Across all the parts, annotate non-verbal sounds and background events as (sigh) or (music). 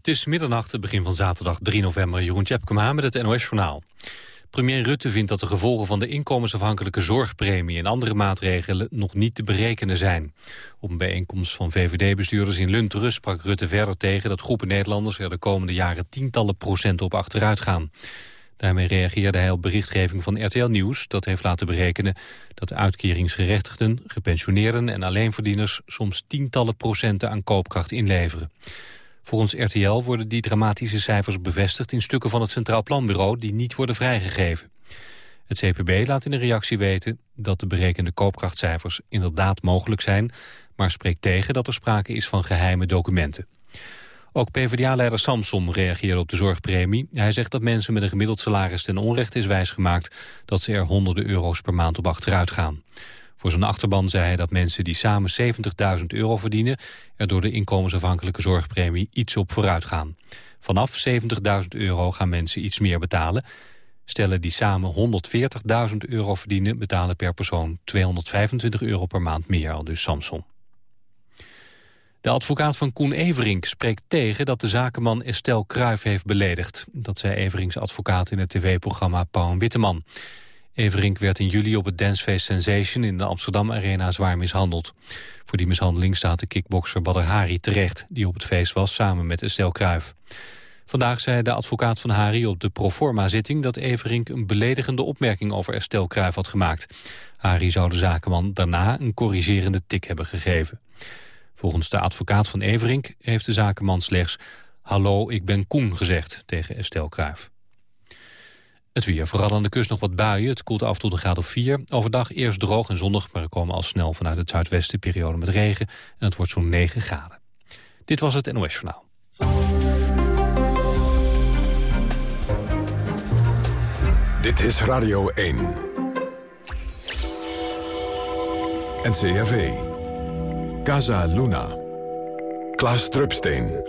Het is middernacht, het begin van zaterdag 3 november. Jeroen Tjepkema met het NOS-journaal. Premier Rutte vindt dat de gevolgen van de inkomensafhankelijke zorgpremie en andere maatregelen nog niet te berekenen zijn. Op een bijeenkomst van VVD-bestuurders in Lunteren sprak Rutte verder tegen dat groepen Nederlanders er de komende jaren tientallen procent op achteruit gaan. Daarmee reageerde hij op berichtgeving van RTL Nieuws... dat heeft laten berekenen dat uitkeringsgerechtigden, gepensioneerden en alleenverdieners... soms tientallen procenten aan koopkracht inleveren. Volgens RTL worden die dramatische cijfers bevestigd in stukken van het Centraal Planbureau die niet worden vrijgegeven. Het CPB laat in een reactie weten dat de berekende koopkrachtcijfers inderdaad mogelijk zijn, maar spreekt tegen dat er sprake is van geheime documenten. Ook PvdA-leider Samson reageerde op de zorgpremie. Hij zegt dat mensen met een gemiddeld salaris ten onrechte is wijsgemaakt dat ze er honderden euro's per maand op achteruit gaan. Voor zijn achterban zei hij dat mensen die samen 70.000 euro verdienen... er door de inkomensafhankelijke zorgpremie iets op vooruit gaan. Vanaf 70.000 euro gaan mensen iets meer betalen. Stellen die samen 140.000 euro verdienen... betalen per persoon 225 euro per maand meer, al dus Samson. De advocaat van Koen Everink spreekt tegen dat de zakenman Estelle Kruijf heeft beledigd. Dat zei Everings advocaat in het tv-programma Pauw Witteman. Everink werd in juli op het Dancefeest Sensation in de Amsterdam Arena zwaar mishandeld. Voor die mishandeling staat de kickbokser Badr Hari terecht, die op het feest was samen met Estelle Kruijf. Vandaag zei de advocaat van Hari op de proforma-zitting dat Everink een beledigende opmerking over Estelle Kruijf had gemaakt. Hari zou de zakenman daarna een corrigerende tik hebben gegeven. Volgens de advocaat van Everink heeft de zakenman slechts... Hallo, ik ben Koen gezegd tegen Estelle Kruijf. Het weer, vooral aan de kust nog wat buien. Het koelt af tot een graad of 4. Overdag eerst droog en zonnig, maar er komen al snel vanuit het zuidwesten periode met regen. En het wordt zo'n 9 graden. Dit was het NOS Journaal. Dit is Radio 1. NCRV. Casa Luna. Klaas Drupsteen.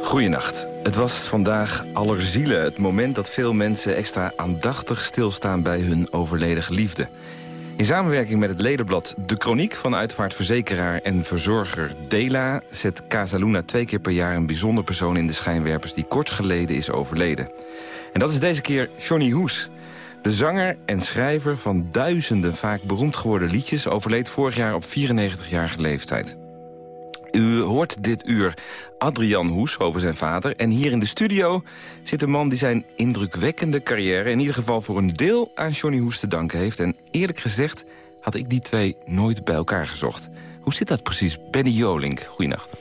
Goedenacht. Het was vandaag allerzielen, het moment dat veel mensen extra aandachtig stilstaan bij hun overleden geliefde. In samenwerking met het ledenblad De Chroniek van uitvaartverzekeraar en verzorger Dela... zet Casaluna twee keer per jaar een bijzonder persoon in de schijnwerpers... die kort geleden is overleden. En dat is deze keer Johnny Hoes. De zanger en schrijver van duizenden vaak beroemd geworden liedjes... overleed vorig jaar op 94-jarige leeftijd. U hoort dit uur Adrian Hoes over zijn vader. En hier in de studio zit een man die zijn indrukwekkende carrière... in ieder geval voor een deel aan Johnny Hoes te danken heeft. En eerlijk gezegd had ik die twee nooit bij elkaar gezocht. Hoe zit dat precies? Benny Jolink, goeienacht.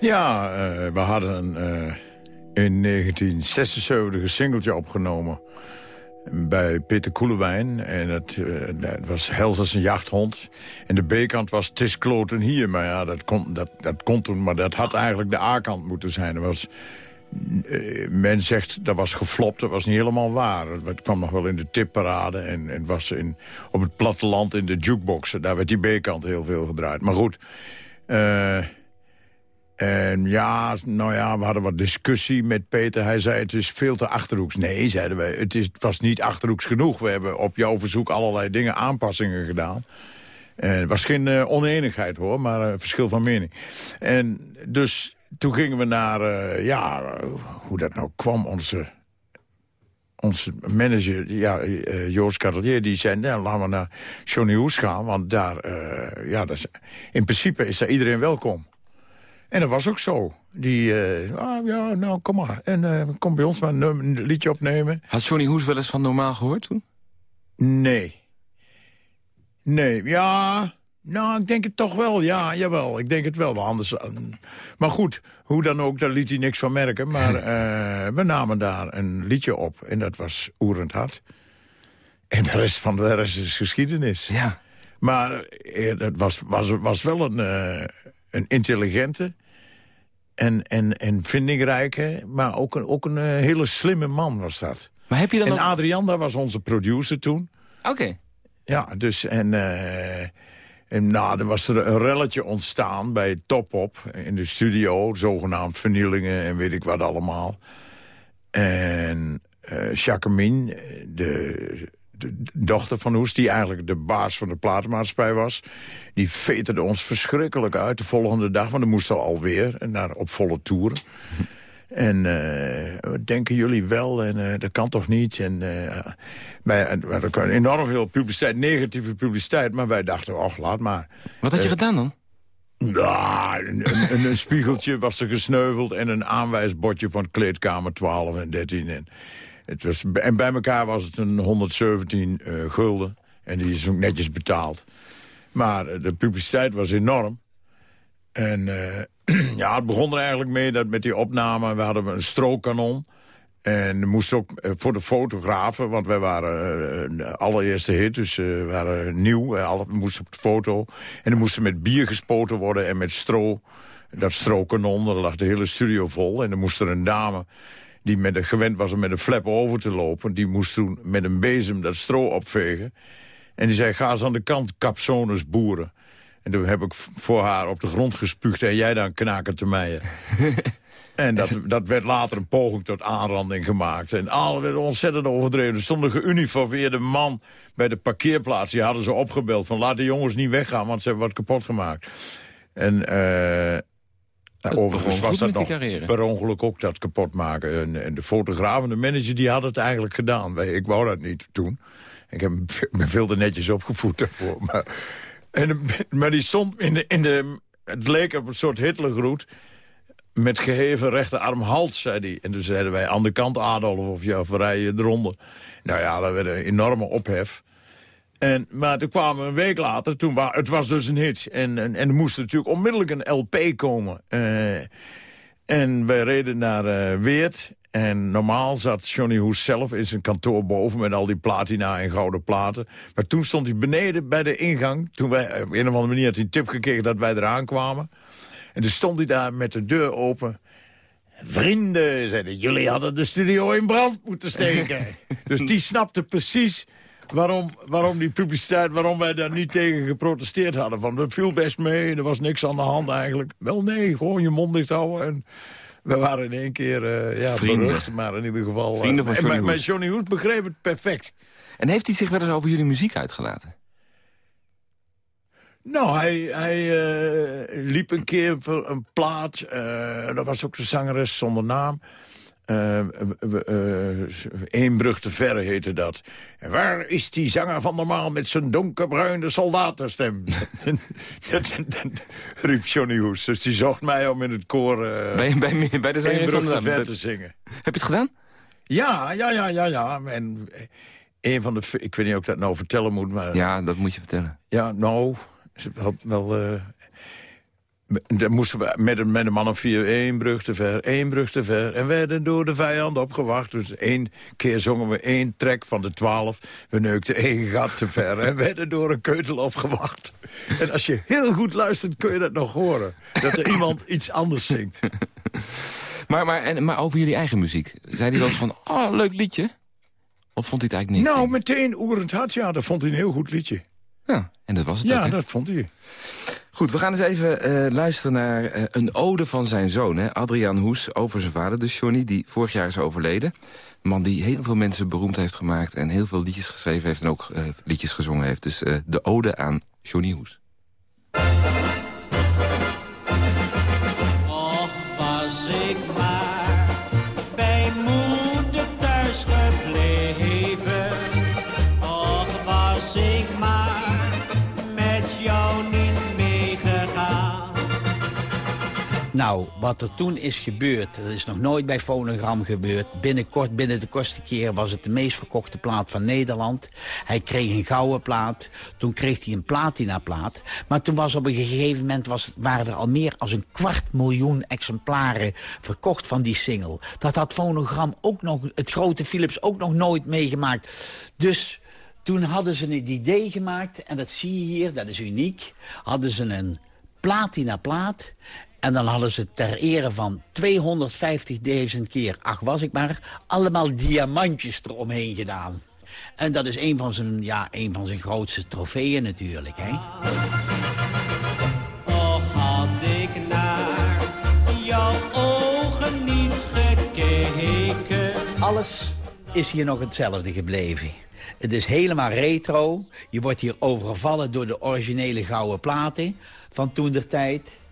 Ja, uh, we hadden uh, in 1976 een singeltje opgenomen bij Peter Koelewijn. En het, uh, was hels als een jachthond. En de B-kant was Tis Kloten hier. Maar ja, dat kon, dat, dat kon toen. Maar dat had eigenlijk de A-kant moeten zijn. Dat was, uh, men zegt dat was geflopt. Dat was niet helemaal waar. Het kwam nog wel in de tipparade. En, en was in, op het platteland in de jukeboxen. Daar werd die B-kant heel veel gedraaid. Maar goed... Uh, en ja, nou ja, we hadden wat discussie met Peter. Hij zei, het is veel te Achterhoeks. Nee, zeiden wij, het, is, het was niet Achterhoeks genoeg. We hebben op jouw verzoek allerlei dingen, aanpassingen gedaan. En het was geen uh, oneenigheid hoor, maar een verschil van mening. En dus toen gingen we naar, uh, ja, hoe dat nou kwam, onze onze manager, ja, uh, Joost Carlier, die zei... Nou, laten we naar Johnny Hoes gaan, want daar, uh, ja, dat in principe is daar iedereen welkom. En dat was ook zo. Die, uh, ah, ja, nou, kom maar. En uh, kom bij ons maar een, liedje opnemen. Had Johnny Hoes wel eens van Normaal gehoord toen? Nee. Nee, ja... Nou, ik denk het toch wel, ja, jawel. Ik denk het wel, maar anders... Uh, maar goed, hoe dan ook, daar liet hij niks van merken. Maar (laughs) we namen daar een liedje op en dat was Oerend Hart. En de rest van de rest is geschiedenis. Ja. Maar het was, was, was wel een, een intelligente en, en, en vindingrijke, maar ook een, ook een eh, hele slimme man was dat. Maar heb je dan en Adrian, dat was onze producer toen. Oké. Ja, dus en... Uh, en nou, er was er een relletje ontstaan bij Top Op in de studio. Zogenaamd vernielingen en weet ik wat allemaal. En uh, Jacquemin, de dochter van Hoes, die eigenlijk de baas van de platenmaatschappij was... die veterde ons verschrikkelijk uit de volgende dag. Want dan moesten we alweer naar, op volle toeren. En uh, denken jullie wel? En uh, dat kan toch niet? En uh, wij, er kwam enorm veel publiciteit, negatieve publiciteit. Maar wij dachten, och, laat maar. Wat had je gedaan dan? Een, een, een, spiegeltje was er gesneuveld... en een aanwijsbordje van kleedkamer 12 en 13. En, het was, en bij elkaar was het een 117 uh, gulden. En die is ook netjes betaald. Maar de publiciteit was enorm. En uh, (clears throat) ja, het begon er eigenlijk mee dat met die opname... we hadden een strookkanon... En we moesten ook voor de fotografen, want wij waren de allereerste hit, dus we waren nieuw. we moesten op de foto. En er moesten met bier gespoten worden en met stro. Dat strookanon, daar lag de hele studio vol. En er moest er een dame die met een, gewend was om met een flap over te lopen... die moest toen met een bezem dat stro opvegen. En die zei, ga eens aan de kant, capsones boeren. En toen heb ik voor haar op de grond gespuugd... en jij dan knaken te mijen. (laughs) en dat, dat werd later een poging tot aanranding gemaakt. En alle werd ontzettend overdreven. Er stond een geuniformeerde man bij de parkeerplaats. Die hadden ze opgebeld van laat de jongens niet weggaan... want ze hebben wat kapot gemaakt. En... Uh, nou, overigens was dat nog per ongeluk ook dat kapot maken. En, en de fotograaf en de manager die had het eigenlijk gedaan. Ik wou dat niet toen. Ik heb me veel te netjes opgevoed daarvoor. (laughs) Maar, en, maar die stond in de, in de... Het leek op een soort Hitlergroet. Met geheven rechterarm halt, zei hij. En toen zeiden wij aan de kant Adolf of ja, verrijden eronder. Nou ja, dat werd een enorme ophef. En, maar toen kwamen we een week later, toen wa het was dus een hit. En, en, en er moest natuurlijk onmiddellijk een LP komen. Uh, en wij reden naar uh, Weert. En normaal zat Johnny Hoes zelf in zijn kantoor boven... met al die platina en gouden platen. Maar toen stond hij beneden bij de ingang. Toen wij, op een of andere manier had hij een tip gekregen dat wij eraan kwamen. En toen stond hij daar met de deur open... Vrienden, zeiden jullie hadden de studio in brand moeten steken. (laughs) dus die snapte precies waarom, waarom die publiciteit, waarom wij daar niet tegen geprotesteerd hadden. Van, dat viel best mee, er was niks aan de hand eigenlijk. Wel nee, gewoon je mond dicht houden en... We waren in één keer uh, ja, berucht, maar in ieder geval... Vrienden van Johnny uh, Maar Johnny Hoes begreep het perfect. En heeft hij zich wel eens over jullie muziek uitgelaten? Nou, hij, hij uh, liep een keer een plaat. dat was ook de zangeres zonder naam. Uh, Eén brug te ver heette dat. En waar is die zanger van normaal met zijn donkerbruine soldatenstem? dat, (laughs) riep Johnny Hoes. Dus die zocht mij om in het koor... Uh, bij, bij, bij de te ver te zingen. Heb je het gedaan? Ja, ja, ja, ja, ja. En een van de... Ik weet niet of ik dat nou vertellen moet, maar... Ja, dat moet je vertellen. Ja, nou... Wel, wel dan moesten we met een, met een man of vier één brug te ver, één brug te ver. En werden door de vijand opgewacht. Dus één keer zongen we één trek van de twaalf. We neukten één gat te ver en werden door een keutel opgewacht. En als je heel goed luistert kun je dat nog horen. Dat er iemand iets anders zingt. (laughs) Maar, maar, en, maar over jullie eigen muziek. Zei hij wel eens van, oh, leuk liedje? Of vond hij het eigenlijk niet? Nou, meteen Oerend Hart, ja, dat vond hij een heel goed liedje. Ja, en dat was het Ja, ook, dat vond hij. Goed, we gaan eens even uh, luisteren naar uh, een ode van zijn zoon, hè? Adriaan Hoes, over zijn vader, dus Johnny, die vorig jaar is overleden. Een man die heel veel mensen beroemd heeft gemaakt... en heel veel liedjes geschreven heeft en ook uh, liedjes gezongen heeft. Dus de ode aan Johnny Hoes. Nou, wat er toen is gebeurd, dat is nog nooit bij Fonogram gebeurd. Binnenkort, binnen de kortste keer, was het de meest verkochte plaat van Nederland. Hij kreeg een gouden plaat, toen kreeg hij een platinaplaat. Maar toen was op een gegeven moment, was, waren er al meer dan een kwart miljoen exemplaren verkocht van die single. Dat had Fonogram ook nog, het grote Philips ook nog nooit meegemaakt. Dus toen hadden ze een idee gemaakt, en dat zie je hier, dat is uniek. Hadden ze een platina plaat en dan hadden ze ter ere van 250.000 keer, ach was ik maar, allemaal diamantjes eromheen gedaan. En dat is een van zijn, ja, een van zijn grootste trofeeën natuurlijk. Hè? Och had ik naar jouw ogen niet gekeken. Alles is hier nog hetzelfde gebleven. Het is helemaal retro. Je wordt hier overvallen door de originele gouden platen van toen der tijd.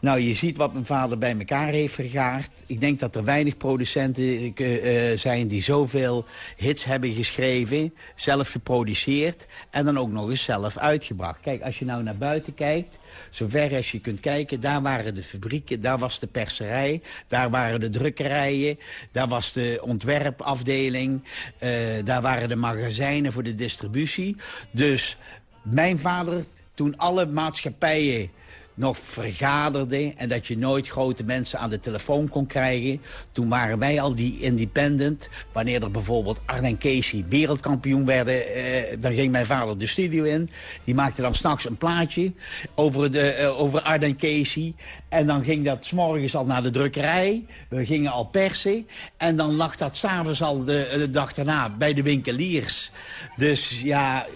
Nou, je ziet wat mijn vader bij elkaar heeft vergaard. Ik denk dat er weinig producenten uh, zijn die zoveel hits hebben geschreven... zelf geproduceerd en dan ook nog eens zelf uitgebracht. Kijk, als je nou naar buiten kijkt, zover als je kunt kijken... daar waren de fabrieken, daar was de perserij, daar waren de drukkerijen... daar was de ontwerpafdeling, uh, daar waren de magazijnen voor de distributie. Dus mijn vader, toen alle maatschappijen nog vergaderde en dat je nooit grote mensen aan de telefoon kon krijgen. Toen waren wij al die independent. Wanneer er bijvoorbeeld Arden Casey wereldkampioen werden, eh, dan ging mijn vader de studio in. Die maakte dan s'nachts een plaatje over, de, eh, over Arden Casey. En dan ging dat s'morgens al naar de drukkerij. We gingen al persen. En dan lag dat s'avonds al de, de dag daarna bij de winkeliers. Dus ja,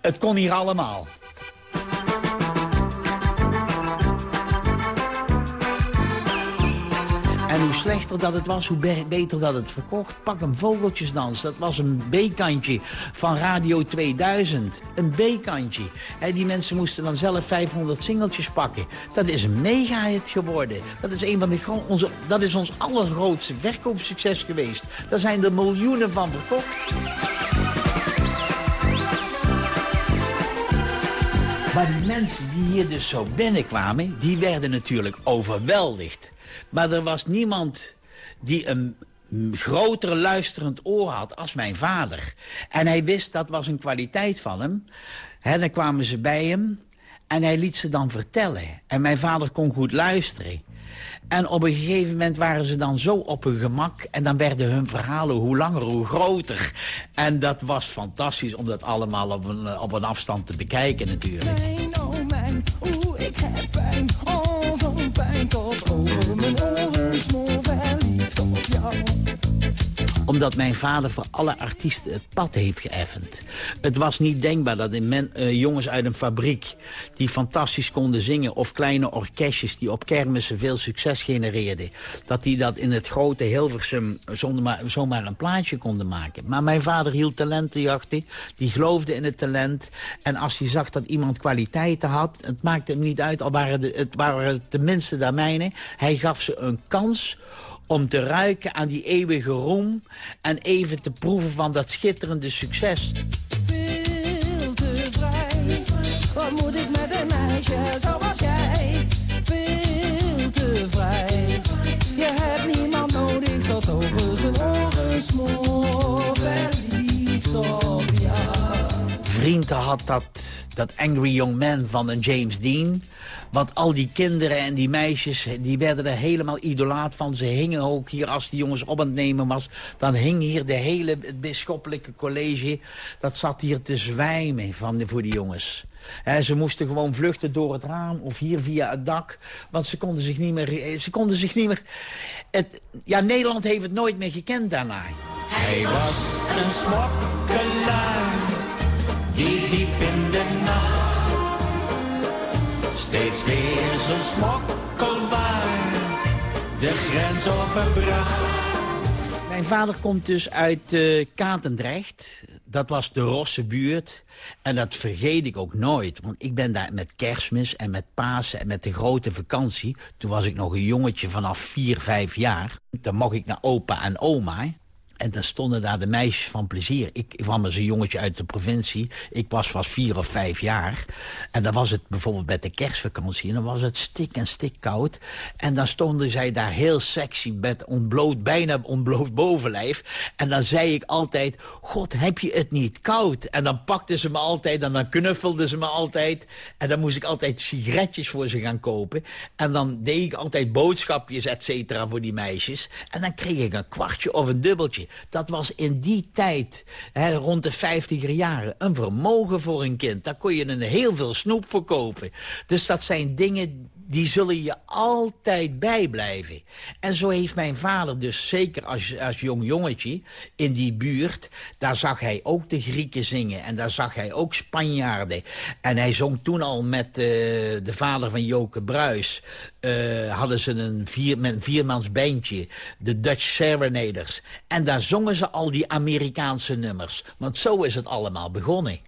het kon hier allemaal. En hoe slechter dat het was, hoe beter dat het verkocht. Pak een vogeltjesdans, dat was een B-kantje van Radio 2000. Een B-kantje. Die mensen moesten dan zelf 500 singeltjes pakken. Dat is een mega-hit geworden. Dat is, een van de onze, dat is ons allergrootste verkoopsucces geweest. Daar zijn er miljoenen van verkocht. Maar die mensen die hier dus zo binnenkwamen, die werden natuurlijk overweldigd. Maar er was niemand die een grotere luisterend oor had als mijn vader. En hij wist, dat was een kwaliteit van hem. He, dan kwamen ze bij hem en hij liet ze dan vertellen. En mijn vader kon goed luisteren. En op een gegeven moment waren ze dan zo op hun gemak... en dan werden hun verhalen hoe langer, hoe groter. En dat was fantastisch om dat allemaal op een, op een afstand te bekijken natuurlijk. Ik heb. Oh, zo'n pijn tot over mijn oren. Smoor verliefd op jou omdat mijn vader voor alle artiesten het pad heeft geëffend. Het was niet denkbaar dat uh, jongens uit een fabriek... die fantastisch konden zingen... of kleine orkestjes die op kermissen veel succes genereerden... dat die dat in het grote Hilversum zomaar een plaatje konden maken. Maar mijn vader hield talentenjachten. Die geloofde in het talent. En als hij zag dat iemand kwaliteiten had... het maakte hem niet uit, al waren het waren tenminste de mijne... hij gaf ze een kans om te ruiken aan die eeuwige roem... en even te proeven van dat schitterende succes. Veel te vrij, wat moet ik met een meisje zoals jij? Veel te vrij, je hebt niemand nodig tot over zijn oren smoor. Verliefd op jou. Vrienden had dat, dat Angry Young Man van een James Dean... Want al die kinderen en die meisjes, die werden er helemaal idolaat van. Ze hingen ook hier, als die jongens op het nemen was... dan hing hier de hele het bisschoppelijke college... dat zat hier te zwijmen van, voor die jongens. ze moesten gewoon vluchten door het raam of hier via het dak. Want ze konden zich niet meer... Ze konden zich niet meer het, ja, Nederland heeft het nooit meer gekend daarna. Hij was een smokkelaar steeds weer zijn smokkelwaar de grens overbracht. Mijn vader komt dus uit uh, Katendrecht. Dat was de Rosse buurt. En dat vergeet ik ook nooit. Want ik ben daar met kerstmis en met Pasen en met de grote vakantie. Toen was ik nog een jongetje vanaf 4, 5 jaar. Dan mocht ik naar opa en oma. En dan stonden daar de meisjes van plezier. Ik, kwam als een jongetje uit de provincie. Ik was vast vier of vijf jaar. En dan was het bijvoorbeeld met de kerstvakantie. En dan was het stik en stik koud. En dan stonden zij daar heel sexy met ontbloot, bijna ontbloot bovenlijf. En dan zei ik altijd, god, heb je het niet koud? En dan pakten ze me altijd en dan knuffelden ze me altijd. En dan moest ik altijd sigaretjes voor ze gaan kopen. En dan deed ik altijd boodschapjes, et cetera, voor die meisjes. En dan kreeg ik een kwartje of een dubbeltje. Dat was in die tijd, hè, rond de vijftiger jaren, een vermogen voor een kind. Daar kon je een heel veel snoep voor kopen. Dus dat zijn dingen die zullen je altijd bijblijven. En zo heeft mijn vader dus zeker als, als jong jongetje in die buurt... daar zag hij ook de Grieken zingen en daar zag hij ook Spanjaarden. En hij zong toen al met uh, de vader van Joke Bruis... Uh, hadden ze een, vier, viermans bandje, de Dutch Serenaders. En daar zongen ze al die Amerikaanse nummers. Want zo is het allemaal begonnen.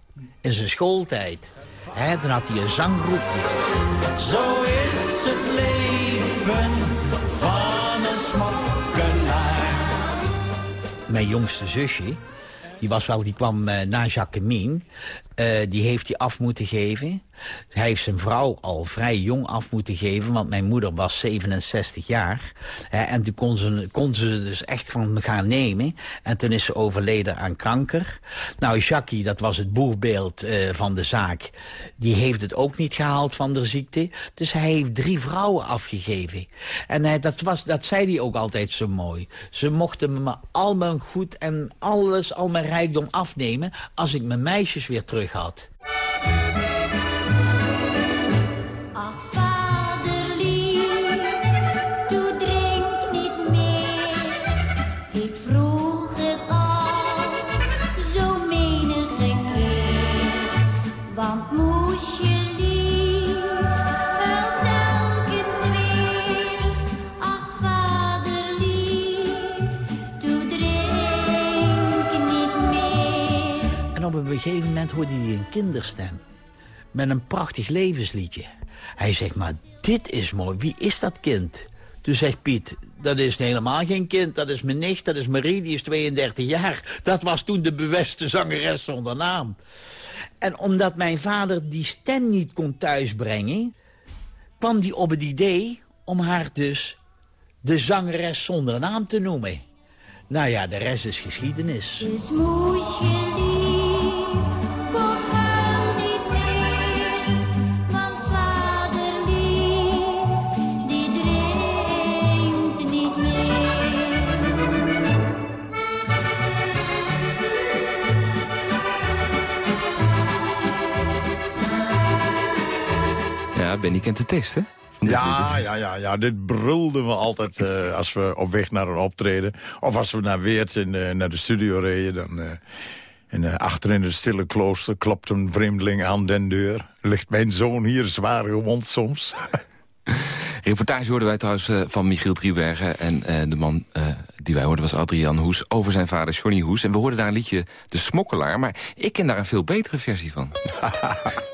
In zijn schooltijd. He, dan had hij een zanggroepje. Zo is het leven van een smokkenaar. Mijn jongste zusje, die, was wel, die kwam uh, na Jacqueline. Uh, die heeft hij af moeten geven. Hij heeft zijn vrouw al vrij jong af moeten geven, want mijn moeder was 67 jaar. en toen kon ze, kon ze dus echt van gaan nemen. En toen is ze overleden aan kanker. Nou, Jackie, dat was het boegbeeld uh, van de zaak. Die heeft het ook niet gehaald van de ziekte. Dus hij heeft drie vrouwen afgegeven. En hij, dat, was, dat zei hij ook altijd zo mooi. Ze mochten me al mijn goed en alles, al mijn rijkdom afnemen... als ik mijn meisjes weer terug had. Op een gegeven moment hoorde hij een kinderstem. Met een prachtig levensliedje. Hij zegt, maar dit is mooi. Wie is dat kind? Toen zegt Piet, dat is helemaal geen kind. Dat is mijn nicht, dat is Marie, die is 32 jaar. Dat was toen de bewuste zangeres zonder naam. En omdat mijn vader die stem niet kon thuisbrengen... kwam hij op het idee om haar dus de zangeres zonder naam te noemen. Nou ja, de rest is geschiedenis. Moest Ja, Benny kent de tekst, hè? Ja, ja, ja, ja, dit brulden we altijd uh, als we op weg naar een optreden. Of als we naar Weert in, uh, naar de studio reden. Dan, uh, en achter in het stille klooster klopt een vreemdeling aan den deur. Ligt mijn zoon hier zwaar gewond soms. (laughs) Reportage hoorden wij trouwens van Michiel Driebergen. En de man die wij hoorden was Adrian Hoes over zijn vader Johnny Hoes. En we hoorden daar een liedje De Smokkelaar. Maar ik ken daar een veel betere versie van. (laughs)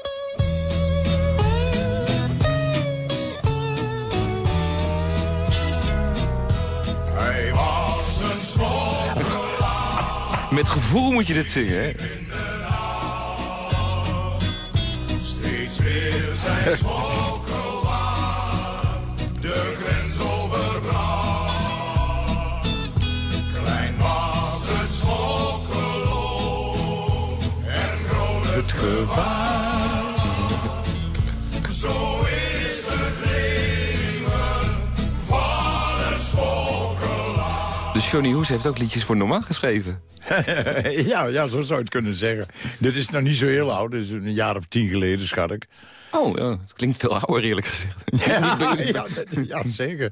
Met gevoel moet je dit zingen, hè? Steeds weer zijn smokkelwaar de grens overbracht. Klein was het smokkelo en groot het gevaar. Zo Johnny Hoes heeft ook liedjes voor Norma geschreven. (laughs) ja, ja, zo zou je het kunnen zeggen. Dit is nog niet zo heel oud. Dit is een jaar of tien geleden, schat ik. Oh, ja, het klinkt veel ouder, eerlijk gezegd. (laughs) Ja, (laughs) ja, ja zeker.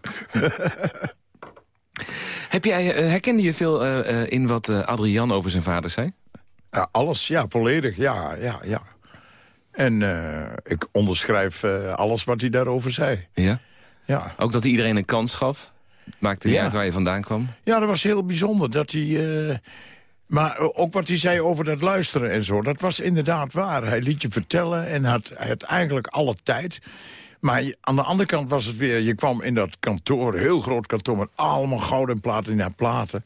Heb jij, uh, herkende je veel uh, uh, in wat Adrian over zijn vader zei? Alles, ja, volledig, ja, ja, ja. En ik onderschrijf alles wat hij daarover zei. Ja? Ja. Ook dat hij iedereen een kans gaf? Maakte niet Ja. uit waar je vandaan kwam? Ja, dat was heel bijzonder. Dat hij, eh, maar ook wat hij zei over dat luisteren en zo, dat was inderdaad waar. Hij liet je vertellen en had, had eigenlijk alle tijd. Maar aan de andere kant was het weer, je kwam in dat kantoor, heel groot kantoor... met allemaal gouden platen platen.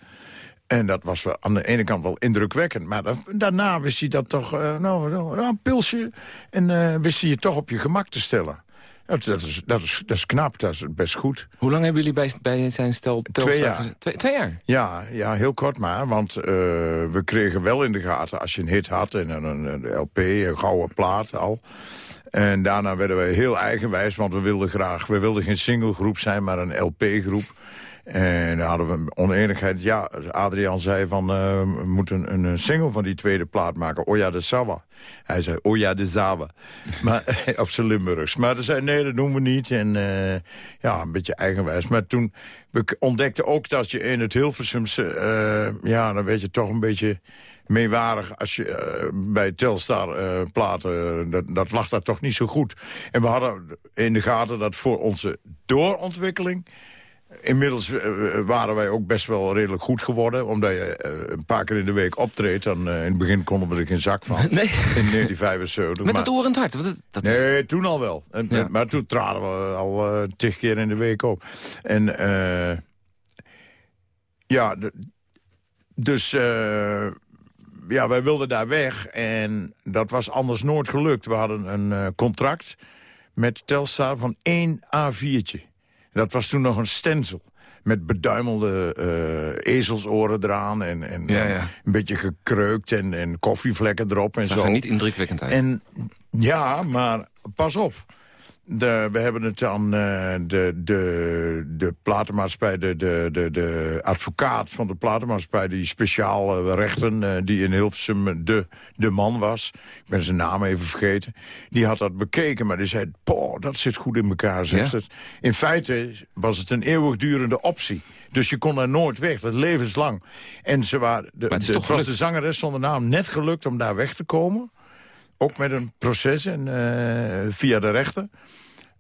En dat was wel aan de ene kant wel indrukwekkend. Maar da- daarna wist hij dat toch, eh, nou, nou, een pilsje... en eh, wist hij je toch op je gemak te stellen. Dat, dat, is, dat, is, dat is knap, dat is best goed. Hoe lang hebben jullie bij, bij zijn stel Telstar jaar. gezeten? Twee, twee jaar? Ja, ja, heel kort maar. Want eh, we kregen wel in de gaten als je een hit had... en een, een, een LP, een gouden plaat al. En daarna werden we heel eigenwijs, want we wilden graag... we wilden geen singlegroep zijn, maar een LP-groep. En daar hadden we een oneenigheid. Ja, Adriaan zei van, eh, we moeten een, single van die tweede plaat maken. Oja de Sawa. Hij zei, Oja de Zawa. (laughs) maar, op zijn Limburgs. Maar hij zei, nee, dat doen we niet. En eh, ja, een beetje eigenwijs. Maar toen we ontdekten ook dat je in het Hilversumse... eh, ja, dan weet je toch een beetje meewarig als je bij Telstar eh, platen... dat, dat lag daar toch niet zo goed. En we hadden in de gaten dat voor onze doorontwikkeling... Inmiddels eh, waren wij ook best wel redelijk goed geworden. Omdat je eh, een paar keer in de week optreedt. Dan, eh, in het begin konden we er geen zak van. (laughs) Nee. In 1975. Met maar- het orend hart. want Dat, dat is- Nee, toen al wel. En, Ja. Maar toen traden we al eh tig keer in de week op. En eh, ja, dus eh, ja, wij wilden daar weg. En dat was anders nooit gelukt. We hadden een eh, contract met Telstar van één A4'tje. Dat was toen nog een stencil. Met beduimelde eh, ezelsoren eraan. En, en Ja, ja. een beetje gekreukt en, en koffievlekken erop. En zag zo. er niet indrukwekkend uit. En ja, maar pas op. De, we hebben het aan eh, de, de, de platenmaatschappij, de, de, de, de advocaat van de platenmaatschappij... die speciale rechten, eh, die in Hilversum de, de man was. Ik ben zijn naam even vergeten. Die had dat bekeken, maar die zei... Poh, dat zit goed in elkaar, zegt Ja? het. In feite was het een eeuwigdurende optie. Dus je kon er nooit weg, dat levenslang. En ze waren, de, Maar het is de, toch was de zangeres zonder naam net gelukt om daar weg te komen. Ook met een proces en, eh, via de rechter.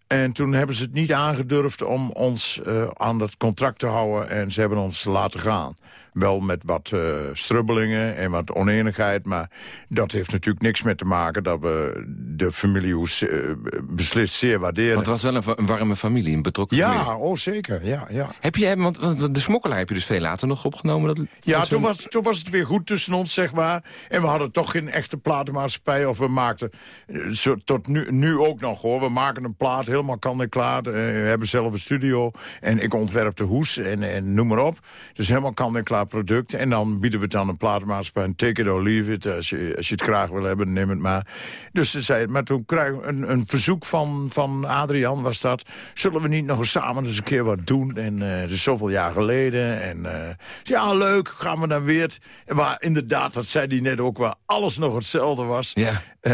En toen hebben ze het niet aangedurfd om ons eh, aan dat contract te houden. En ze hebben ons laten gaan. Wel met wat eh, strubbelingen en wat oneenigheid. Maar dat heeft natuurlijk niks mee te maken... dat we de familie Hoes eh, beslist zeer waarderen. Want het was wel een, wa- een warme familie, een betrokken ja, familie. oh zeker. Ja, ja. Heb je, want, want de smokkelaar heb je dus veel later nog opgenomen? Dat, Ja, dat toen was, toen was het weer goed tussen ons, zeg maar. En we hadden toch geen echte platenmaatschappij. Of we maakten, eh, zo, tot nu, nu ook nog hoor. We maken een plaat, helemaal kan en klaar. We hebben zelf een studio. En ik ontwerp de hoes en, en noem maar op. Dus helemaal kan en klaar product. En dan bieden we het aan een platenmaatschappij. En take it or leave it. Als je, als je het graag wil hebben, neem het maar. Dus ze zei, maar toen kregen we een, een verzoek van, van Adrian was dat. Zullen we niet nog samen eens een keer wat doen? En eh is zoveel jaar geleden. En eh, ja, leuk, gaan we dan weer. Waar inderdaad, dat zei hij net ook, waar alles nog hetzelfde was. Ja. Eh,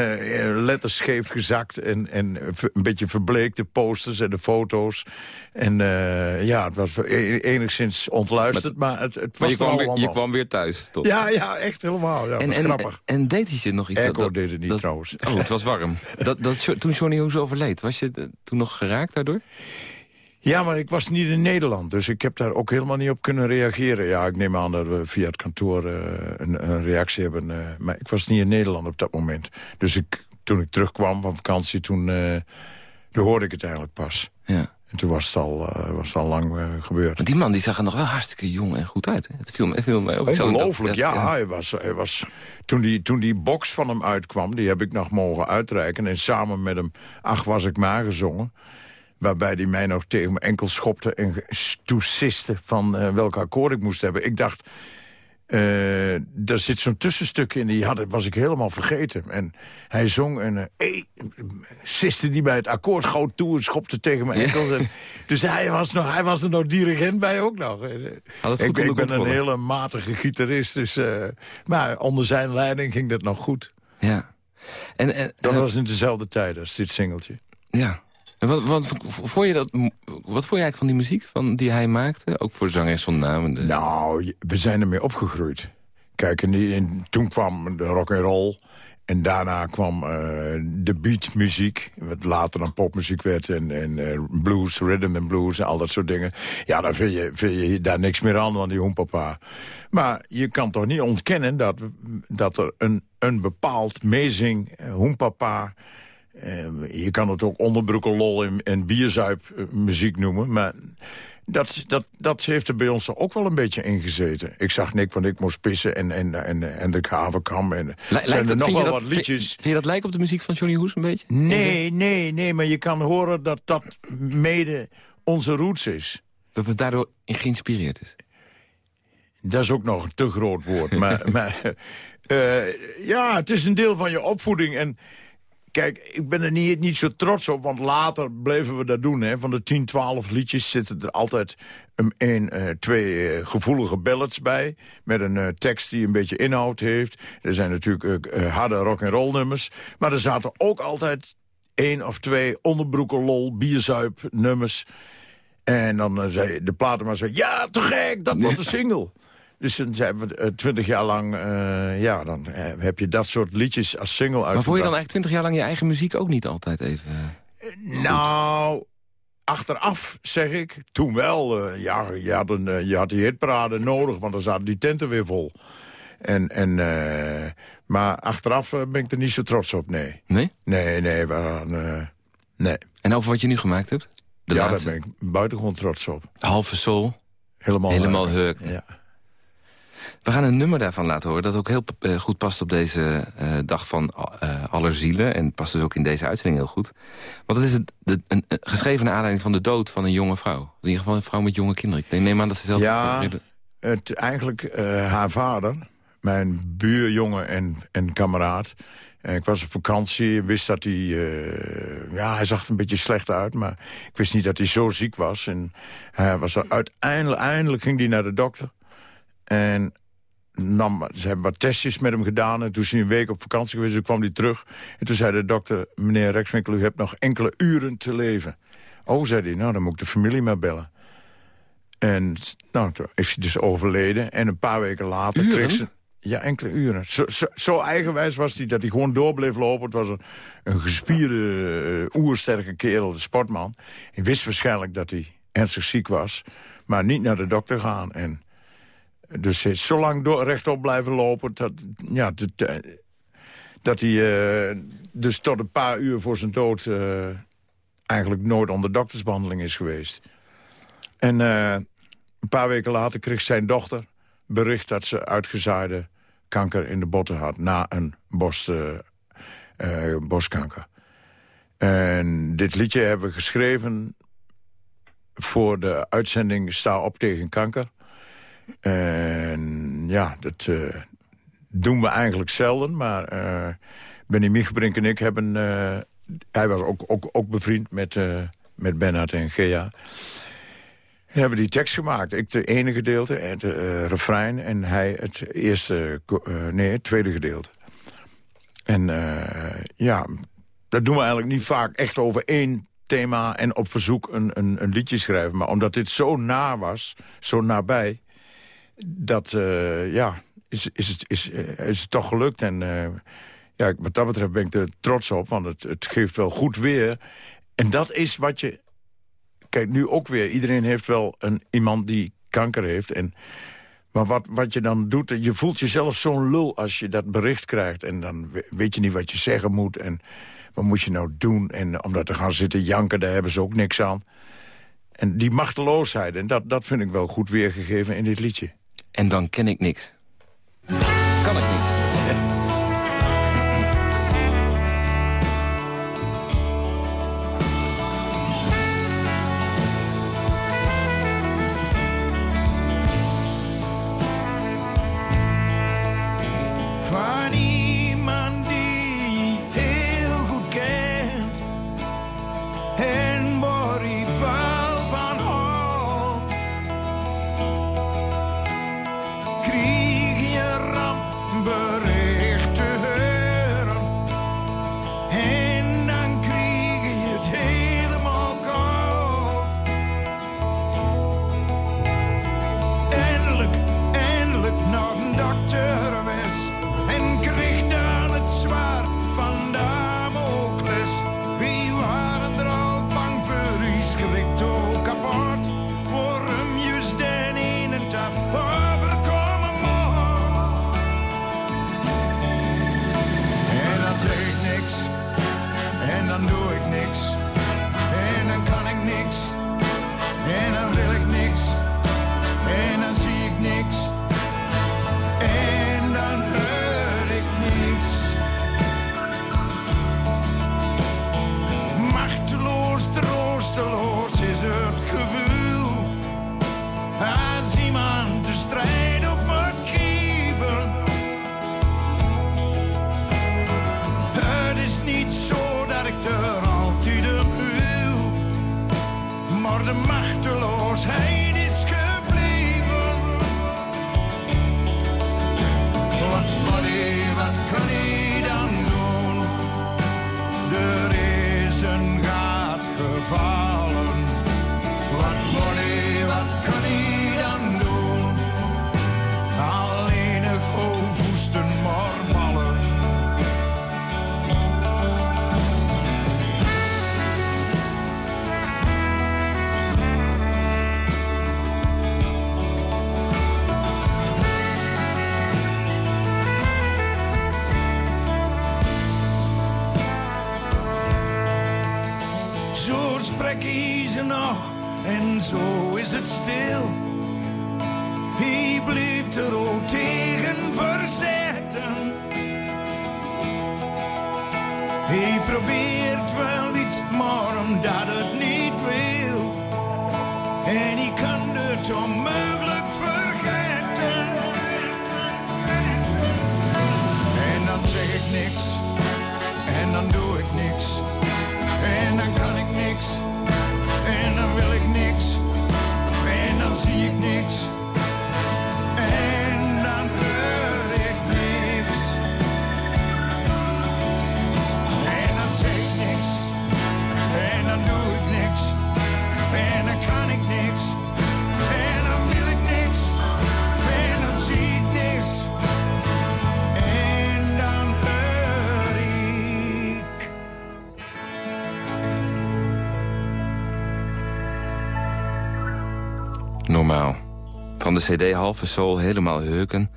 letters scheef gezakt en, en een beetje verbleekte posters en de foto's. En eh, ja, het was e- enigszins ontluisterd, maar het, het was Maar je kwam, er weer, je kwam weer thuis, toch? Ja, ja, echt helemaal. Ja, en, en, grappig. en deed hij je nog iets? Echo deed het niet, trouwens. Oh, het was warm. (laughs) dat, dat, toen Johnny Hoes overleed, was je eh, toen nog geraakt daardoor? Ja, maar ik was niet in Nederland, dus ik heb daar ook helemaal niet op kunnen reageren. Ja, ik neem aan dat we via het kantoor eh, een, een reactie hebben. eh, maar ik was niet in Nederland op dat moment. Dus ik, toen ik terugkwam van vakantie, toen, toen hoorde ik het eigenlijk pas. Ja. En toen was het al, was het al lang gebeurd. Maar die man die zag er nog wel hartstikke jong en goed uit. Hè? Het viel me, het viel me ook. Ongelooflijk, dat- ja. Hij was, hij was, toen, die, toen die box van hem uitkwam, die heb ik nog mogen uitreiken. En samen met hem Ach was ik maar gezongen. Waarbij hij mij nog tegen mijn enkel schopte en toesiste van eh, welk akkoord ik moest hebben. Ik dacht, eh daar zit zo'n tussenstuk in, die had, was ik helemaal vergeten. En hij zong en eh hey, siste die bij het akkoord gauw toe en schopte tegen mijn enkels. En, dus hij was, nog, hij was er nog dirigent bij ook nog. Ik, ben een hele matige gitarist, dus, maar onder zijn leiding ging dat nog goed. Ja. En, en, Dat was in dezelfde tijd als dit singeltje. ja. En wat, wat, vond je dat, wat vond je eigenlijk van die muziek van, die hij maakte? Ook voor naam. en Nou, we zijn ermee opgegroeid. Kijk, en, en toen kwam de rock and roll. En daarna kwam eh, de beatmuziek, wat later dan popmuziek werd... en, en eh, blues, rhythm and blues en al dat soort dingen. Ja, dan vind je, vind je daar niks meer aan dan die hoempapa. Maar je kan toch niet ontkennen dat, dat er een, een bepaald meezing eh, hoempapa... eh, je kan het ook onderbroekenlol en, en bierzuip eh, noemen, maar... Dat, dat, dat heeft er bij ons ook wel een beetje ingezeten. Ik zag Nick, want ik moest pissen en, en, en, en de Havenkamp. En zijn er dat- nog wel dat- wat liedjes. Vind, je dat lijken op de muziek van Johnny Hoes een beetje? Nee, nee, nee, maar je kan horen dat dat mede onze roots is. Dat het daardoor in geïnspireerd is. Dat is ook nog een te groot woord. maar (laughs) maar eh, ja, het is een deel van je opvoeding. En Kijk, ik ben er niet, niet zo trots op, want later bleven we dat doen. Hè. Van de 10, 12 liedjes zitten er altijd een, een, eh, twee eh, gevoelige ballads bij... met een eh, tekst die een beetje inhoud heeft. Er zijn natuurlijk eh, eh, harde rock-and-roll nummers. Maar er zaten ook altijd één of twee onderbroeken lol, bierzuip nummers. En dan zei de platenmaker, zei, ja, te gek, dat wordt een (laughs) single. Dus dan zijn we eh, twintig jaar lang, eh, ja, dan eh, heb je dat soort liedjes als single Maar vond je dan uitgebracht. eigenlijk twintig jaar lang je eigen muziek ook niet altijd even... Nou, achteraf zeg ik, toen wel. ja, je had, een, je had die hitparade nodig, want dan zaten die tenten weer vol. En, en, maar achteraf ben ik er niet zo trots op, nee. Nee? Nee, nee, we hadden, nee. En over wat je nu gemaakt hebt? De ja, laatste. daar ben ik buitengewoon trots op. Halve soul. Helemaal, Helemaal heuk. Ja. We gaan een nummer daarvan laten horen... dat ook heel eh, goed past op deze eh, dag van eh Allerzielen... en past dus ook in deze uitzending heel goed. Want het is het, de, een, een- geschreven naar aanleiding van de dood van een jonge vrouw. In ieder geval een vrouw met jonge kinderen. Ik neem aan dat ze zelf... Ja, het, eigenlijk haar vader, mijn buurjongen en, en kameraad... Ik was op vakantie, wist dat hij... ja, hij zag er een beetje slecht uit, maar ik wist niet dat hij zo ziek was. En hij was er uiteindelijk, eindelijk ging hij naar de dokter. En nam, ze hebben wat testjes met hem gedaan. En toen is hij een week op vakantie geweest, toen kwam hij terug. En toen zei de dokter, meneer Rexwinkel, u hebt nog enkele uren te leven. Oh, zei hij, nou, dan moet ik de familie maar bellen. En nou, toen is hij dus overleden. En een paar weken later Uren? kreeg ze... Ja, enkele uren. Zo, zo, zo eigenwijs was hij dat hij gewoon door bleef lopen. Het was een, een gespierde, uh, oersterke kerel, een sportman. Hij wist waarschijnlijk dat hij ernstig ziek was. Maar niet naar de dokter gaan. En dus is zo lang door, rechtop blijven lopen... dat, ja, dat, eh, dat hij uh, dus tot een paar uur voor zijn dood... Eigenlijk nooit onder doktersbehandeling is geweest. En een paar weken later kreeg zijn dochter bericht dat ze uitgezaaide kanker in de botten had... na een borst, uh, borstkanker. En dit liedje hebben we geschreven voor de uitzending Sta op tegen kanker. En ja, dat uh, doen we eigenlijk zelden. Maar uh, Benny Miegebrink en ik hebben... Uh, hij was ook, ook, ook bevriend met, met Bernhard en Gea. En hebben die tekst gemaakt. Ik de ene gedeelte, het refrein... en hij het eerste, nee, het tweede gedeelte. En ja, dat doen we eigenlijk niet vaak echt over één thema... en op verzoek een, een, een liedje schrijven. Maar omdat dit zo na was, zo nabij... dat, uh, ja, is, is, het, is, uh, is het toch gelukt. En uh, ja, wat dat betreft ben ik er trots op, want het, het geeft wel goed weer. En dat is wat je... Kijk, nu ook weer. Iedereen heeft wel een, iemand die kanker heeft. En, maar wat, wat je dan doet, je voelt jezelf zo'n lul als je dat bericht krijgt. En dan weet je niet wat je zeggen moet. En wat moet je nou doen? En om dat te gaan zitten janken, daar hebben ze ook niks aan. En die machteloosheid, en dat, dat vind ik wel goed weergegeven in dit liedje. En dan ken ik niks. Tegen verzetten. Hij probeert wel iets, maar omdat het niet wil. En hij kan het onmogelijk vergeten. En dan zeg ik niks, en dan doe ik niks. En dan kan ik niks, en dan wil ik niks. En dan zie ik niks, de cd Halve Soul helemaal heuken.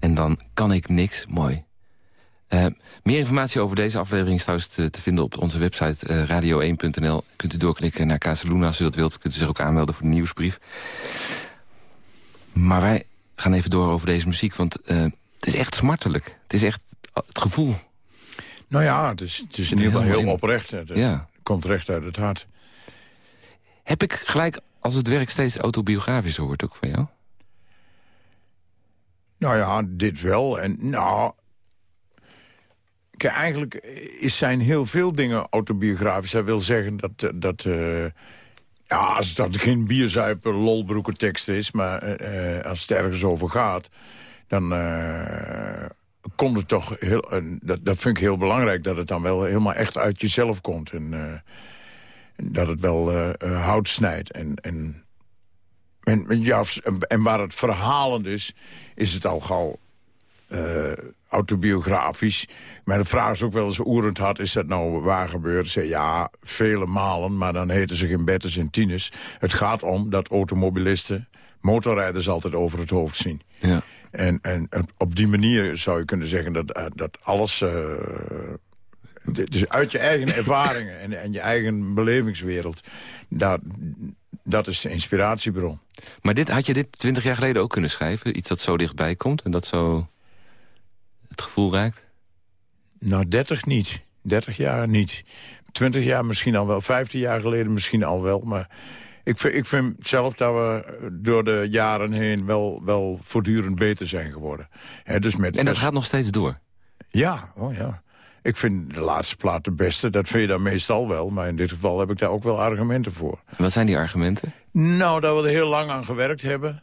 En dan kan ik niks. Mooi. Eh, meer informatie over deze aflevering is trouwens te, te vinden op onze website eh, radio1.nl. Kunt u doorklikken naar Casaluna als u dat wilt. Kunt u zich ook aanmelden voor de nieuwsbrief. Maar wij gaan even door over deze muziek, want eh, het is echt smartelijk. Het is echt het gevoel. Nou ja, het is, het is in er ieder geval helemaal heel oprecht. Het Ja. komt recht uit het hart. Heb ik gelijk als het werk steeds autobiografischer wordt ook van jou? Nou ja, dit wel. En nou... Kijk, eigenlijk is zijn heel veel dingen autobiografisch. Dat wil zeggen dat... eh, dat eh, ja, als dat geen bierzuipen, lolbroeken tekst is... maar eh, als het ergens over gaat... dan komt het toch heel... dat, dat vind ik heel belangrijk, dat het dan wel helemaal echt uit jezelf komt. En, dat het wel hout snijdt. En, en, en, ja, en waar het verhalend is, is het al gauw eh, autobiografisch. Maar de vraag is ook wel eens oerend had, is dat nou waar gebeurd? Ze ja, vele malen, maar dan heten ze geen betters en tieners. Het gaat om dat automobilisten motorrijders altijd over het hoofd zien. Ja. En, en, op die manier zou je kunnen zeggen dat, eh, dat alles... d- dus uit je eigen ervaringen en, en je eigen belevingswereld... Dat, dat is de inspiratiebron. Maar dit, had je dit twintig jaar geleden ook kunnen schrijven? Iets dat zo dichtbij komt en dat zo het gevoel raakt? Nou, 30 niet. 30 jaar niet. 20 jaar misschien al wel. 15 jaar geleden misschien al wel. Maar ik vind, ik vind zelf dat we door de jaren heen wel, wel voortdurend beter zijn geworden. Dus met, En dat met- gaat nog steeds door. Ja, oh ja. Ik vind de laatste plaat de beste. Dat vind je dan meestal wel. Maar in dit geval heb ik daar ook wel argumenten voor. Wat zijn die argumenten? Nou, dat we er heel lang aan gewerkt hebben.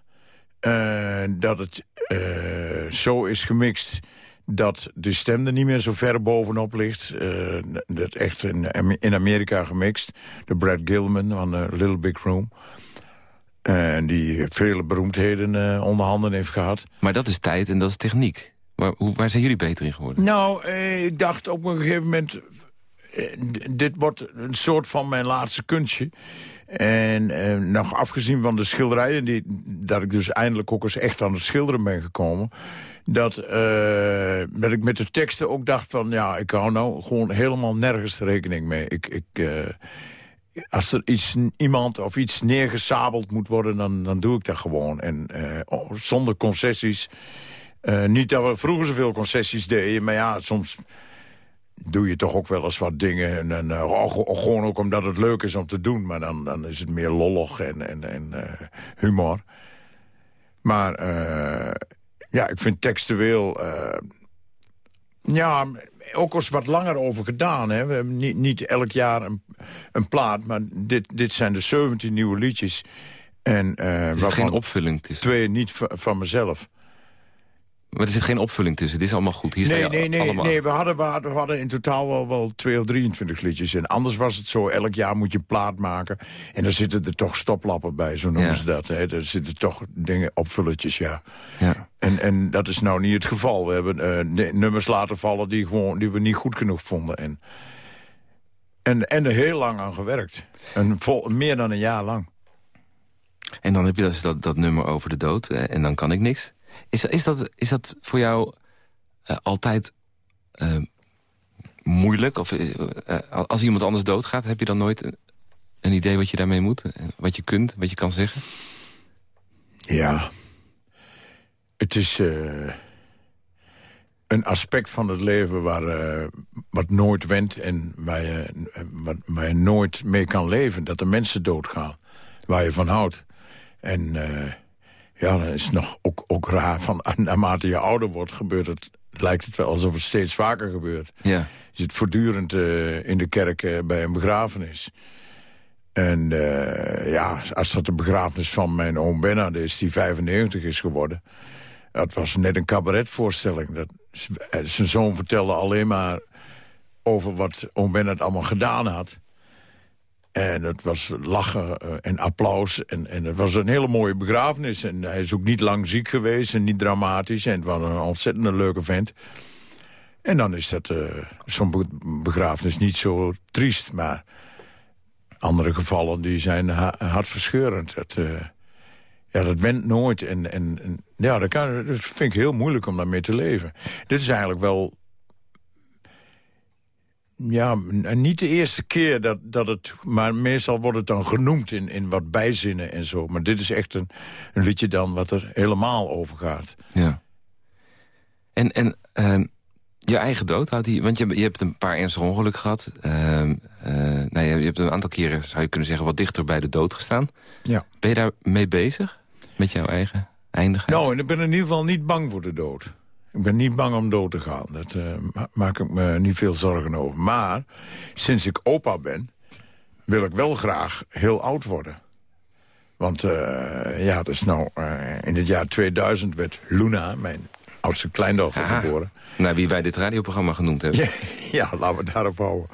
Eh, dat het eh, zo is gemixt dat de stem er niet meer zo ver bovenop ligt. Eh, dat echt in, in Amerika gemixt. De Brad Gilman van Little Big Room. En die vele beroemdheden onder handen heeft gehad. Maar dat is tijd en dat is techniek. Hoe, waar zijn jullie beter in geworden? Nou, eh, ik dacht op een gegeven moment... eh, dit wordt een soort van mijn laatste kunstje. En eh, nog afgezien van de schilderijen... Die, dat ik dus eindelijk ook eens echt aan het schilderen ben gekomen... Dat, eh, ik met de teksten ook dacht van... ja, ik hou nou gewoon helemaal nergens rekening mee. Ik... ik eh, als er iets, iemand of iets neergesabeld moet worden, dan, dan doe ik dat gewoon. En eh, oh, zonder concessies. Eh, niet dat we vroeger zoveel concessies deden, maar ja, soms doe je toch ook wel eens wat dingen. En, en, eh, oh, go- gewoon ook omdat het leuk is om te doen. Maar dan, dan is het meer lollig en, en, en eh, humor. Maar ja, ik vind textueel... ja, ook eens wat langer over gedaan. Hè. We hebben niet, niet elk jaar een, een plaat, maar dit, dit zijn de 17 nieuwe liedjes. En, zit waarvan geen opvulling tussen. twee niet van mezelf. Maar er zit geen opvulling tussen. Het is allemaal goed. Hier Nee, nee, nee, allemaal nee we, hadden, we, hadden, we hadden in totaal wel, wel twee of 23 liedjes. En anders was het zo, elk jaar moet je een plaat maken. En dan zitten er toch stoplappen bij, zo noemen Ja. ze dat. Hè. Er zitten toch dingen, opvulletjes, ja. Ja. En, en dat is nou niet het geval. We hebben eh, nummers laten vallen die, gewoon, die we niet goed genoeg vonden. En, en, en er heel lang aan gewerkt. En vol, meer dan een jaar lang. En dan heb je dus dat, dat nummer over de dood. en dan kan ik niks. Is, is, dat, is dat voor jou eh, altijd eh, moeilijk? Of eh, als iemand anders doodgaat, heb je dan nooit... een- idee wat je daarmee moet? Wat je kunt, wat je kan zeggen? Ja. Het is een aspect van het leven waar, wat nooit wendt... en waar je, waar je nooit mee kan leven. Dat de mensen doodgaan. Waar je van houdt. En ja, dan is nog ook, ook raar. Van, naarmate je ouder wordt, gebeurt het, lijkt het wel alsof het steeds vaker gebeurt. Ja. Je zit voortdurend eh, in de kerk eh, bij een begrafenis. En eh, ja, als dat de begrafenis van mijn oom Bernard is... die 95 is geworden... dat was net een cabaretvoorstelling. Dat, zijn zoon vertelde alleen maar over wat oom Bernard allemaal gedaan had. En het was lachen eh, en applaus. En, en het was een hele mooie begrafenis. En hij is ook niet lang ziek geweest en niet dramatisch. En het was een ontzettend leuke vent. En dan is dat eh, zo'n be- begrafenis niet zo triest. Maar andere gevallen die zijn ha hartverscheurend. Dat, eh, ja, dat went nooit. En, en, en ja, dat, kan, dat vind ik heel moeilijk om daarmee te leven. Dit is eigenlijk wel... Ja, niet de eerste keer dat, dat het... Maar meestal wordt het dan genoemd in, in wat bijzinnen en zo. Maar dit is echt een, een liedje dan wat er helemaal over gaat. Ja. En, en ehm, je eigen dood houdt die... Want je, je hebt een paar ernstige ongelukken gehad. Eh, nou, je, je hebt een aantal keren, zou je kunnen zeggen... wat dichter bij de dood gestaan. Ja. Ben je daar mee bezig? Met jouw eigen eindigheid? Nou, en ik ben in ieder geval niet bang voor de dood. Ik ben niet bang om dood te gaan. Daar ma maak ik me niet veel zorgen over. Maar sinds ik opa ben, wil ik wel graag heel oud worden. Want eh, ja, dat is nou... eh, in het jaar 2000 werd Luna, mijn oudste kleindochter, Aha. geboren. Naar wie wij dit radioprogramma genoemd hebben. Ja, (laughs) ja, laten we daarop houden.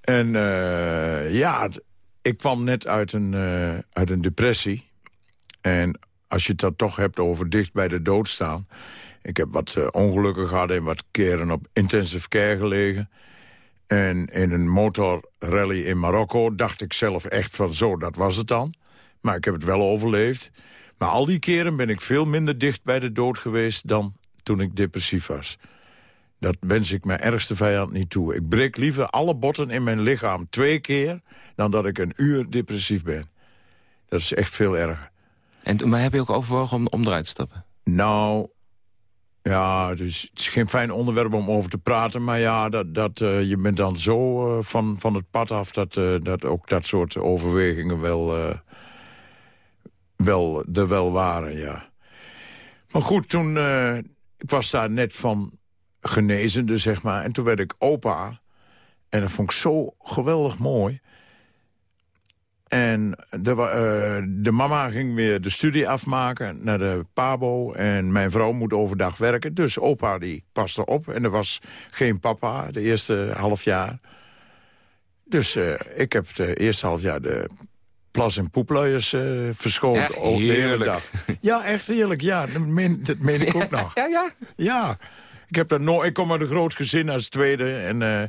En eh, ja, ik kwam net uit een, eh, uit een depressie. En als je het dan toch hebt over dicht bij de dood staan... Ik heb wat eh, ongelukken gehad en wat keren op intensive care gelegen. En in een motorrally in Marokko dacht ik zelf echt van zo, dat was het dan. Maar ik heb het wel overleefd. Maar al die keren ben ik veel minder dicht bij de dood geweest... dan toen ik depressief was. Dat wens ik mijn ergste vijand niet toe. Ik breek liever alle botten in mijn lichaam twee keer... dan dat ik een uur depressief ben. Dat is echt veel erger. En, maar heb je ook overwogen om, om eruit te stappen? Nou, ja, dus het is geen fijn onderwerp om over te praten... maar ja, dat, dat, eh, je bent dan zo eh, van, van het pad af... Dat, eh, dat ook dat soort overwegingen wel, wel er wel waren, ja. Maar goed, toen... ik was daar net van genezende, zeg maar. En toen werd ik opa. En dat vond ik zo geweldig mooi. En de, eh, de mama ging weer de studie afmaken naar de pabo. En mijn vrouw moet overdag werken. Dus opa die paste op. En er was geen papa de eerste half jaar. Dus eh, ik heb de eerste half jaar de plas- en poepluiers eh verschoond. Echt ook de hele heerlijk. dag. Ja, echt heerlijk. Ja, dat meen, dat meen ik ook (laughs) nog. Ja, ja. Ja, ik, heb daar no ik kom uit een groot gezin als tweede. En eh,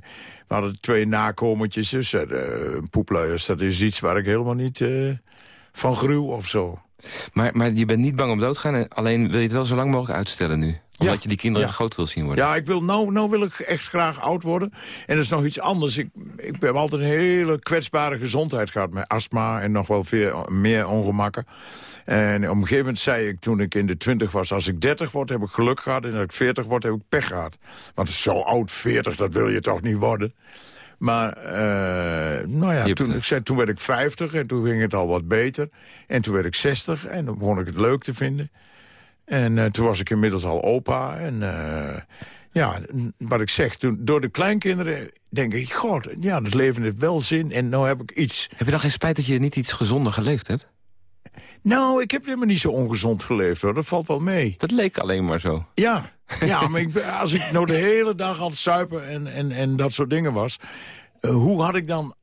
we hadden twee nakomertjes. Dus de poepluiers, dat is iets waar ik helemaal niet eh, van gruw of zo. Maar, maar je bent niet bang om dood te gaan. en Alleen wil je het wel zo lang mogelijk uitstellen nu. Omdat Ja. je die kinderen Ja. groot wil zien worden. Ja, ik wil, nou, nou wil ik echt graag oud worden. En dat is nog iets anders. Ik, ik heb altijd een hele kwetsbare gezondheid gehad. Met astma en nog wel veel meer ongemakken. En op een gegeven moment zei ik toen ik in de twintig was... als ik 30 word, heb ik geluk gehad. En als ik 40 word, heb ik pech gehad. Want zo oud 40, dat wil je toch niet worden. Maar, eh, nou ja, toen, ik zei, toen werd ik 50 en toen ging het al wat beter. En toen werd ik 60 en dan begon ik het leuk te vinden. En eh, toen was ik inmiddels al opa. En eh, ja, wat ik zeg, toen, door de kleinkinderen denk ik... God, ja, het leven heeft wel zin en nou heb ik iets... Heb je dan geen spijt dat je niet iets gezonder geleefd hebt? Nou, ik heb helemaal niet zo ongezond geleefd, hoor. Dat valt wel mee. Dat leek alleen maar zo. Ja, ja (laughs) maar ik, als ik nou de hele dag aan het suipen en, en, en dat soort dingen was... eh, hoe had ik dan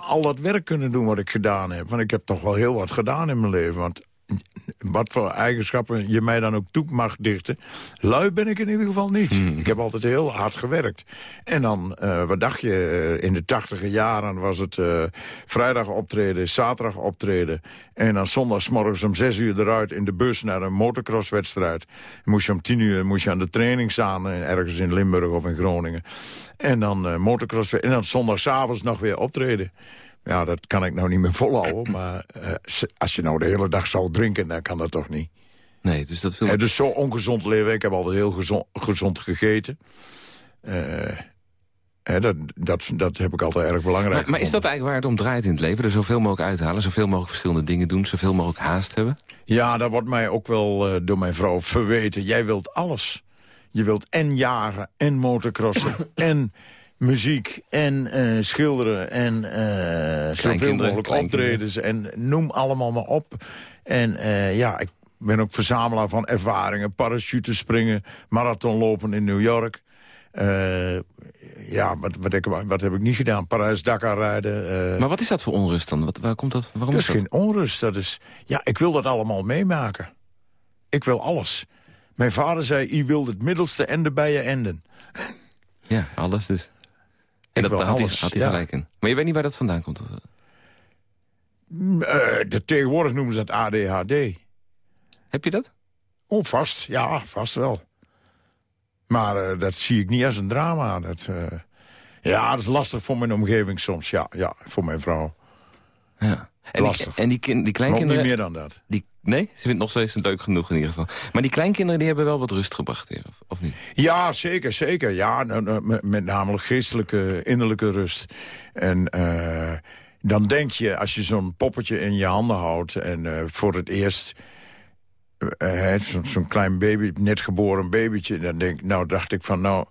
al dat werk kunnen doen wat ik gedaan heb? Want ik heb toch wel heel wat gedaan in mijn leven. Want wat voor eigenschappen je mij dan ook toe mag dichten... lui ben ik in ieder geval niet. Ik heb altijd heel hard gewerkt. En dan, eh, wat dacht je, eh, in de tachtige jaren was het eh, vrijdag optreden... zaterdag optreden en dan zondagsmorgens om zes uur eruit... in de bus naar een motocrosswedstrijd. Moest je om tien uur moest je aan de training staan... ergens in Limburg of in Groningen. En dan eh motocross en dan zondagsavonds nog weer optreden Ja, dat kan ik nou niet meer volhouden. Maar eh, als je nou de hele dag zou drinken, dan kan dat toch niet. Nee, dus dat wil... Het is zo ongezond leven. Ik heb altijd heel gezond, gezond gegeten. Eh, dat, dat, dat heb ik altijd erg belangrijk Maar, maar is dat eigenlijk waar het om draait in het leven? Er zoveel mogelijk uithalen, zoveel mogelijk verschillende dingen doen... zoveel mogelijk haast hebben? Ja, dat wordt mij ook wel eh, door mijn vrouw verweten. Jij wilt alles. Je wilt en jagen, en motocrossen, (coughs) en muziek, en eh, schilderen... en eh zoveel mogelijk optredens. En noem allemaal maar op. En eh, ja, ik ben ook verzamelaar van ervaringen. Parachutespringen, marathonlopen in New York. Ja, wat, wat, ik, wat heb ik niet gedaan? Parijs-Dakar rijden. Maar wat is dat voor onrust dan? Wat, waar komt dat, waarom dat is is dat? geen onrust. Dat is, ja, ik wil dat allemaal meemaken. Ik wil alles. Mijn vader zei, je wilt het middelste en de bijen enden. Ja, alles dus. En dat had, alles, hij, had hij ja. gelijk in. Maar je weet niet waar dat vandaan komt? of- Mm, eh, de, tegenwoordig noemen ze dat ADHD. Heb je dat? Oh, vast. Ja, vast wel. Maar eh, dat zie ik niet als een drama. Dat, eh, ja, dat is lastig voor mijn omgeving soms. Ja, ja voor mijn vrouw. Ja. En die, Lastig. en die, kin, die Maar ook niet kleinkinderen... meer dan dat. Die, nee, ze vindt nog steeds leuk genoeg in ieder geval. Maar die kleinkinderen die hebben wel wat rust gebracht weer, of, niet? Ja, zeker, zeker. Ja, nou, nou, met, met name geestelijke, innerlijke rust. En eh, dan denk je, als je zo'n poppetje in je handen houdt... en eh, voor het eerst eh, zo'n klein baby, net geboren babytje... dan denk, nou, dacht ik van, nou...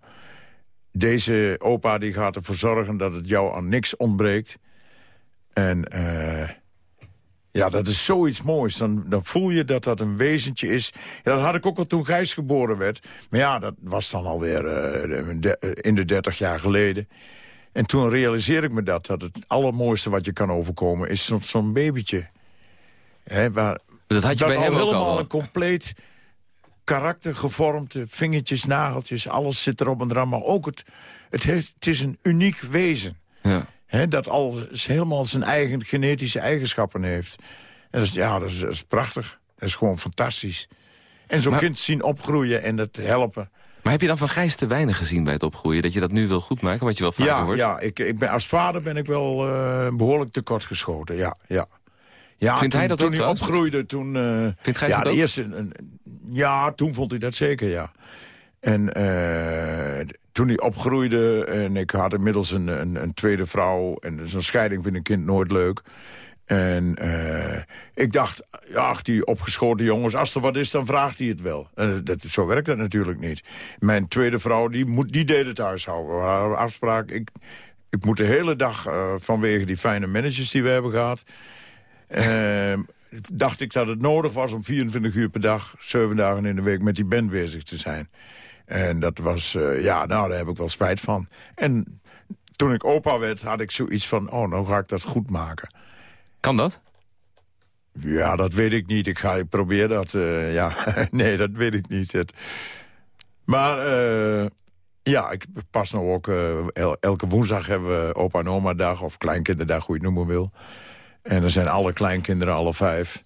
deze opa die gaat ervoor zorgen dat het jou aan niks ontbreekt. En... ja, dat is zoiets moois. Dan, dan voel je dat dat een wezentje is. Ja, dat had ik ook al toen Gijs geboren werd. Maar ja, dat was dan alweer de- in de 30 jaar geleden. En toen realiseerde ik me dat. Dat het allermooiste wat je kan overkomen is zo'n zo'n babytje. Hè, waar, Dat had je dat bij hem ook helemaal al. een compleet karakter gevormd. Vingertjes, nageltjes, alles zit erop en eraan. Maar ook het, het, heeft, het is een uniek wezen. Ja. Dat al helemaal zijn eigen genetische eigenschappen heeft. En dat is, ja, dat is, dat is prachtig. Dat is gewoon fantastisch. En zo'n kind zien opgroeien en het helpen. Maar heb je dan van Gijs te weinig gezien bij het opgroeien? Dat je dat nu wil goedmaken, wat je wel vaker Ja, hoort? ja ik, ik ben, als vader ben ik wel eh, behoorlijk tekortgeschoten. Ja, ja. ja Vindt toen, hij dat toen ook hij trouwens? opgroeide, toen... eh, Vindt Gijs ja, dat ook? Eerste, een- ja, toen vond hij dat zeker, ja. En eh, toen hij opgroeide en ik had inmiddels een, een, een tweede vrouw... en zo'n scheiding vind een kind nooit leuk... En eh, ik dacht, ach, die opgeschoten jongens, als er wat is, dan vraagt hij het wel. Dat, zo werkt dat natuurlijk niet. Mijn tweede vrouw, die, moet, die deed het huishouden. We hadden afspraak, ik, ik moet de hele dag, eh, vanwege die fijne managers die we hebben gehad... eh, dacht ik dat het nodig was om 24 uur per dag, 7 dagen in de week met die band bezig te zijn. En dat was, eh, ja, nou, daar heb ik wel spijt van. En toen ik opa werd, had ik zoiets van, oh, nou ga ik dat goed maken. Kan dat? Ja, dat weet ik niet. Ik ga ik probeer dat. eh, ja, (laughs) nee, dat weet ik niet. Het... Maar eh, ja, ik pas nou ook... el- elke woensdag hebben we opa en oma dag... of kleinkinderdag, hoe je het noemen wil. En dan zijn alle kleinkinderen, alle vijf.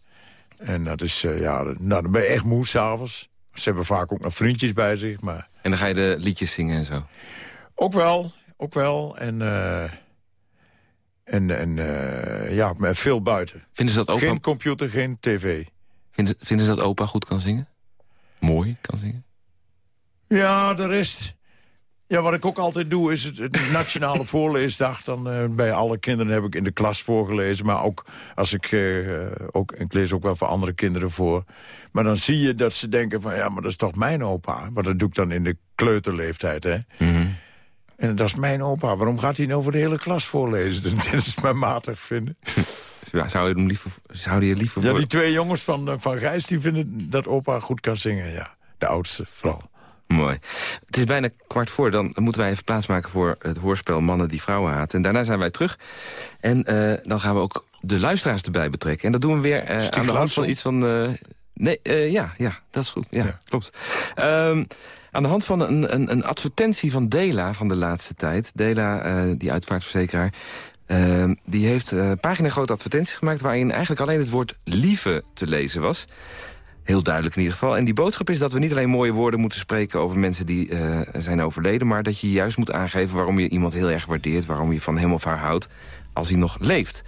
En dat is, ja, nou, dan ben je echt moe s'avonds. Ze hebben vaak ook nog vriendjes bij zich, maar... En dan ga je de liedjes zingen en zo. Ook wel, ook wel. En, eh, en, en eh, ja, maar veel buiten. Vinden ze dat opa, Geen computer, geen tv. vinden, vinden ze dat opa goed kan zingen? Mooi kan zingen? Ja, de rest. Ja, wat ik ook altijd doe is het, het (laughs) nationale voorleesdag. Dan eh, bij alle kinderen heb ik in de klas voorgelezen. Maar ook als ik, eh, ook, ik lees ook wel voor andere kinderen voor. Maar dan zie je dat ze denken van, ja, maar dat is toch mijn opa. Want dat doe ik dan in de kleuterleeftijd, hè. Mhm. En dat is mijn opa. Waarom gaat hij nou voor de hele klas voorlezen? (laughs) Dat is mij matig vinden. (laughs) Ja, zou je hem liever, zou je liever Ja, die twee jongens van, eh, van Gijs, die vinden dat opa goed kan zingen, ja. De oudste vooral. Mooi. Het is bijna kwart voor. Dan moeten wij even plaatsmaken voor het hoorspel Mannen die vrouwen haten. En daarna zijn wij terug. En eh, dan gaan we ook de luisteraars erbij betrekken. En dat doen we weer eh, aan de hand van iets van... eh, nee, ja, ja, dat is goed. Ja, Ja. klopt. Ehm, aan de hand van een, een, een advertentie van Dela van de laatste tijd. Dela, die uitvaartverzekeraar... ehm, die heeft eh pagina grote advertenties gemaakt... waarin eigenlijk alleen het woord lieve te lezen was. Heel duidelijk in ieder geval. En die boodschap is dat we niet alleen mooie woorden moeten spreken... over mensen die eh, zijn overleden... maar dat je juist moet aangeven waarom je iemand heel erg waardeert... waarom je van hem of haar houdt. als hij nog leeft.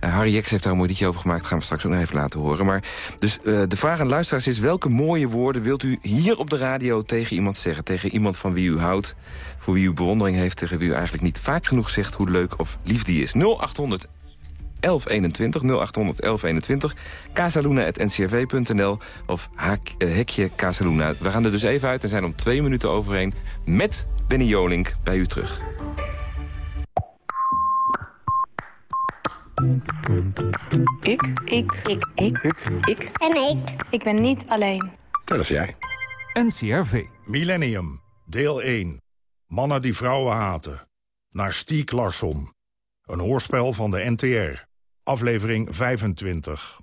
Uh, Harry Jeks heeft daar een mooi liedje over gemaakt. gaan we straks ook nog even laten horen. Maar dus uh, de vraag aan luisteraars is... welke mooie woorden wilt u hier op de radio tegen iemand zeggen? Tegen iemand van wie u houdt, voor wie u bewondering heeft... tegen wie u eigenlijk niet vaak genoeg zegt hoe leuk of lief die is. 0800 1121, 0800 1121, casaluna.ncrv.nl of haak, uh, hekje Casaluna. We gaan er dus even uit en zijn om twee minuten overheen met Benny Jolink bij u terug. Ik. Ik. Ik. Ik. Ik. En ik. Ik ben niet alleen. Dat is jij. NCRV. Millennium, deel 1. Mannen die vrouwen haten. Naar Stiek Larsson. Een hoorspel van de NTR. Aflevering 25.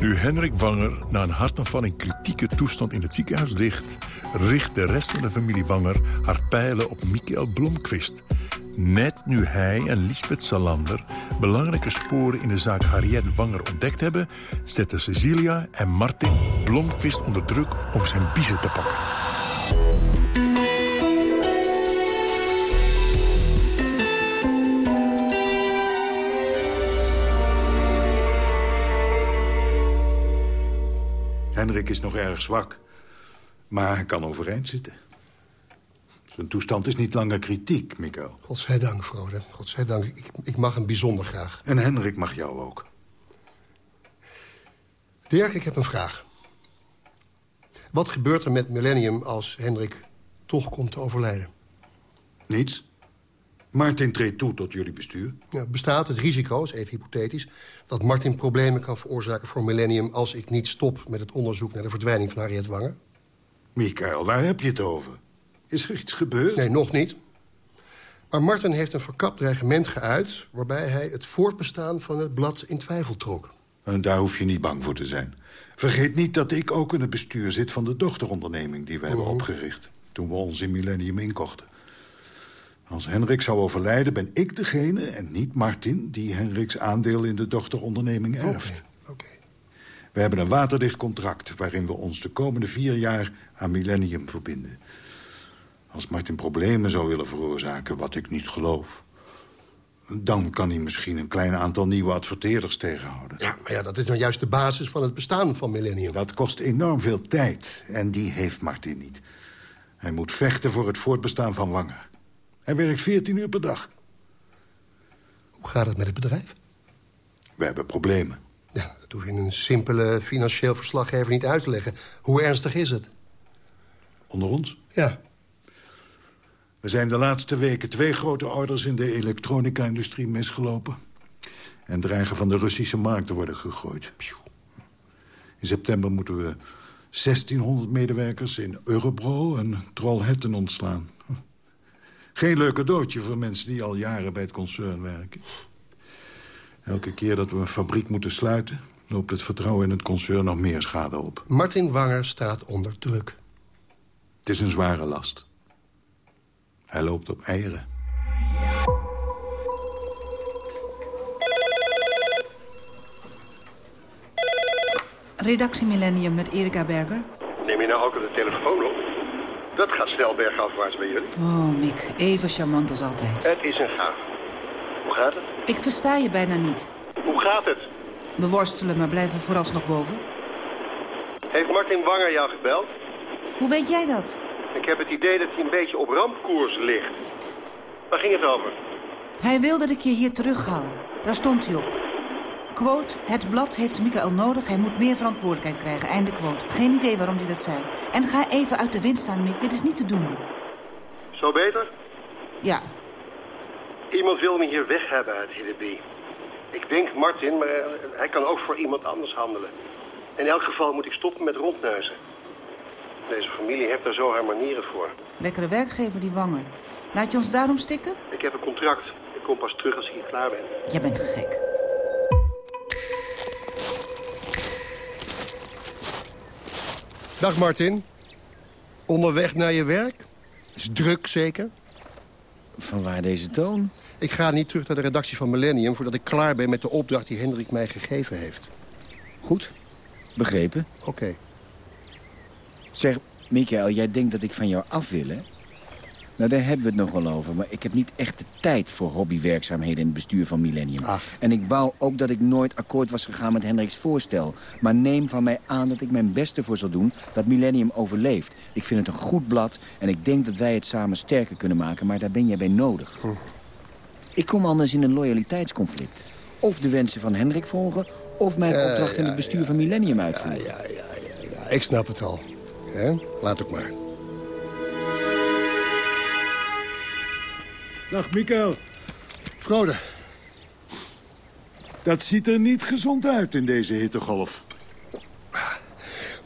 Nu Henrik Wanger na een hartaanval in kritieke toestand in het ziekenhuis ligt... richt de rest van de familie Wanger haar pijlen op Michael Blomqvist. Net nu hij en Lisbeth Salander belangrijke sporen in de zaak Harriet Wanger ontdekt hebben... zetten Cecilia en Martin Blomqvist onder druk om zijn biezen te pakken. Henrik is nog erg zwak. Maar hij kan overeind zitten. Zijn toestand is niet langer kritiek, Mikael. Godzijdank, Frode. Godzijdank. Ik, ik mag hem bijzonder graag. En Henrik mag jou ook. Dirk, ik heb een vraag. Wat gebeurt er met Millennium als Hendrik toch komt te overlijden? Niets. Martin treedt toe tot jullie bestuur. Ja, bestaat het risico, is even hypothetisch... dat Martin problemen kan veroorzaken voor Millennium... als ik niet stop met het onderzoek naar de verdwijning van Harriet Wanger? Mikael, waar heb je het over? Is er iets gebeurd? Nee, nog niet. Maar Martin heeft een verkapt dreigement geuit... waarbij hij het voortbestaan van het blad in twijfel trok. En daar hoef je niet bang voor te zijn. Vergeet niet dat ik ook in het bestuur zit van de dochteronderneming... die we hebben opgericht toen we ons in Millennium inkochten. Als Henrik zou overlijden, ben ik degene, en niet Martin... die Henriks aandeel in de dochteronderneming erft. Okay, We hebben een waterdicht contract... waarin we ons de komende vier jaar aan Millennium verbinden. Als Martin problemen zou willen veroorzaken, wat ik niet geloof... dan kan hij misschien een klein aantal nieuwe adverteerders tegenhouden. Ja, maar ja, dat is nou juist de basis van het bestaan van Millennium. Dat kost enorm veel tijd, en die heeft Martin niet. Hij moet vechten voor het voortbestaan van Wanger. Hij werkt 14 uur per dag. Hoe gaat het met het bedrijf? We hebben problemen. Ja, dat hoef je in een simpele financieel verslaggever niet uit te leggen. Hoe ernstig is het? Onder ons? Ja. We zijn de laatste weken twee grote orders in de elektronica-industrie misgelopen. En dreigen van de Russische markt te worden gegooid. In september moeten we 1600 medewerkers in Eurobro en Trollhättan ontslaan. Geen leuke doodje voor mensen die al jaren bij het concern werken. Elke keer dat we een fabriek moeten sluiten... loopt het vertrouwen in het concern nog meer schade op. Martin Wanger staat onder druk. Het is een zware last. Hij loopt op eieren. Redactie Millennium met Erika Berger. Neem je nou ook op de telefoon op? Dat gaat snel bergafwaarts bij jullie. Oh, Mick, even charmant als altijd. Het is een gaaf. Hoe gaat het? Ik versta je bijna niet. Hoe gaat het? We worstelen, maar blijven vooralsnog boven. Heeft Martin Wanger jou gebeld? Hoe weet jij dat? Ik heb het idee dat hij een beetje op rampkoers ligt. Waar ging het over? Hij wil dat ik je hier terughaal. Daar stond hij op. Quote, het blad heeft Michael nodig, hij moet meer verantwoordelijkheid krijgen. Einde quote. Geen idee waarom hij dat zei. En ga even uit de wind staan, Mick, dit is niet te doen. Zo beter? Ja. Iemand wil me hier weg hebben uit Hiddeby. Ik denk Martin, maar hij kan ook voor iemand anders handelen. In elk geval moet ik stoppen met rondneuzen. Deze familie heeft daar zo haar manieren voor. Lekkere werkgever, die Wanger. Laat je ons daarom stikken? Ik heb een contract. Ik kom pas terug als ik hier klaar ben. Jij bent gek. Dag Martin. Onderweg naar je werk? Is druk zeker? Vanwaar deze toon? Ik ga niet terug naar de redactie van Millennium... voordat ik klaar ben met de opdracht die Hendrik mij gegeven heeft. Goed. Begrepen. Oké. Okay. Zeg, Michael, jij denkt dat ik van jou af wil, hè? Nou, daar hebben we het nog wel over. Maar ik heb niet echt de tijd voor hobbywerkzaamheden in het bestuur van Millennium. En ik wou ook dat ik nooit akkoord was gegaan met Hendricks voorstel. Maar neem van mij aan dat ik mijn beste voor zal doen dat Millennium overleeft. Ik vind het een goed blad en ik denk dat wij het samen sterker kunnen maken. Maar daar ben jij bij nodig. Ik kom anders in een loyaliteitsconflict. Of de wensen van Hendrik volgen, of mijn Ja, opdracht in ja, het bestuur van Millennium uitvoeren. Ja, ik snap het al. Laat ook maar. Dag, Mikael. Frode. Dat ziet er niet gezond uit in deze hittegolf.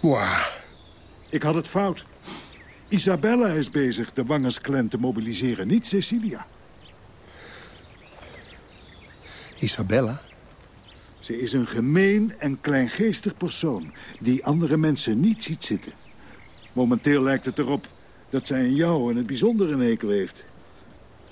Mwah. Ik had het fout. Isabella is bezig de Wangersclan te mobiliseren, niet Cecilia. Isabella? Ze is een gemeen en kleingeestig persoon... die andere mensen niet ziet zitten. Momenteel lijkt het erop dat zij in jou in het bijzonder een hekel heeft.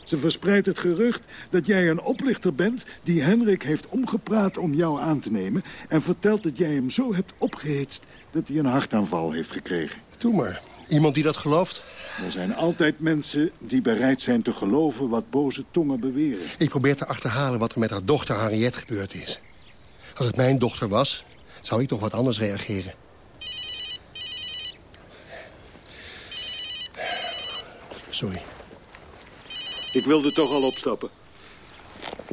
Ze verspreidt het gerucht dat jij een oplichter bent... die Henrik heeft omgepraat om jou aan te nemen... en vertelt dat jij hem zo hebt opgehitst dat hij een hartaanval heeft gekregen. Doe maar. Iemand die dat gelooft? Er zijn altijd mensen die bereid zijn te geloven wat boze tongen beweren. Ik probeer te achterhalen wat er met haar dochter Harriet gebeurd is. Als het mijn dochter was, zou ik toch wat anders reageren. Sorry. Ik wilde toch al opstappen.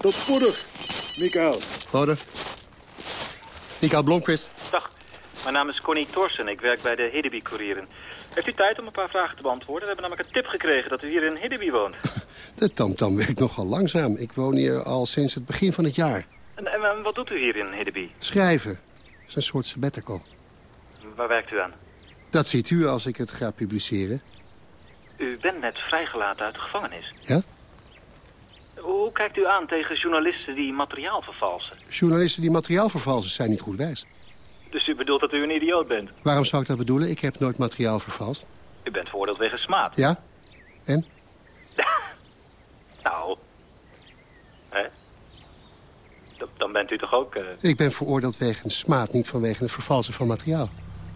Tot spoedig, Mikael. Frode. Mikael Blomqvist. Dag, mijn naam is Connie Thorsen. Ik werk bij de Hiddeby-courieren. Heeft u tijd om een paar vragen te beantwoorden? We hebben namelijk een tip gekregen dat u hier in Hiddeby woont. (laughs) De tamtam werkt nogal langzaam. Ik woon hier al sinds het begin van het jaar. En, en wat doet u hier in Hiddeby? Schrijven. Dat is een soort sabbatical. Waar werkt u aan? Dat ziet u als ik het ga publiceren. U bent net vrijgelaten uit de gevangenis. Ja? Hoe kijkt u aan tegen journalisten die materiaal vervalsen? Journalisten die materiaal vervalsen zijn niet goed wijs. Dus u bedoelt dat u een idioot bent? Waarom zou ik dat bedoelen? Ik heb nooit materiaal vervalst. U bent veroordeeld wegens smaad. Ja? En? (laughs) Nou, hè? Dan bent u toch ook... eh, Ik ben veroordeeld wegens smaad, niet vanwege het vervalsen van materiaal.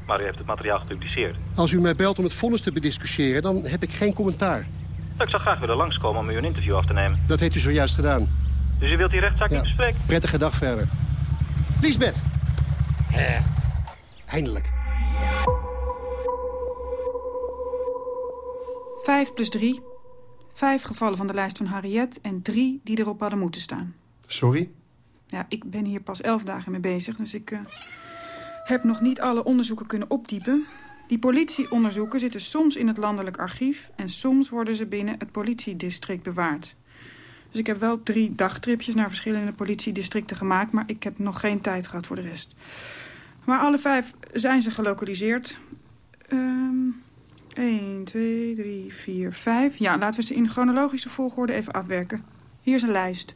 Maar u heeft het materiaal gepubliceerd. Als u mij belt om het vonnis te bediscussiëren, dan heb ik geen commentaar. Ik zou graag willen langskomen om u een interview af te nemen. Dat heeft u zojuist gedaan. Dus u wilt die rechtszaak niet bespreken? Prettige dag verder. Liesbeth! Hè? Eindelijk. Vijf plus drie. Vijf gevallen van de lijst van Harriet en drie die erop hadden moeten staan. Sorry? Ja, ik ben hier pas elf dagen mee bezig, dus ik eh, heb nog niet alle onderzoeken kunnen opdiepen. Die politieonderzoeken zitten soms in het landelijk archief... en soms worden ze binnen het politiedistrict bewaard. Dus ik heb wel drie dagtripjes naar verschillende politiedistricten gemaakt... maar ik heb nog geen tijd gehad voor de rest. Maar alle vijf zijn ze gelokaliseerd. Ehm 1, 2, 3, 4, 5. Ja, laten we ze in chronologische volgorde even afwerken. Hier is een lijst.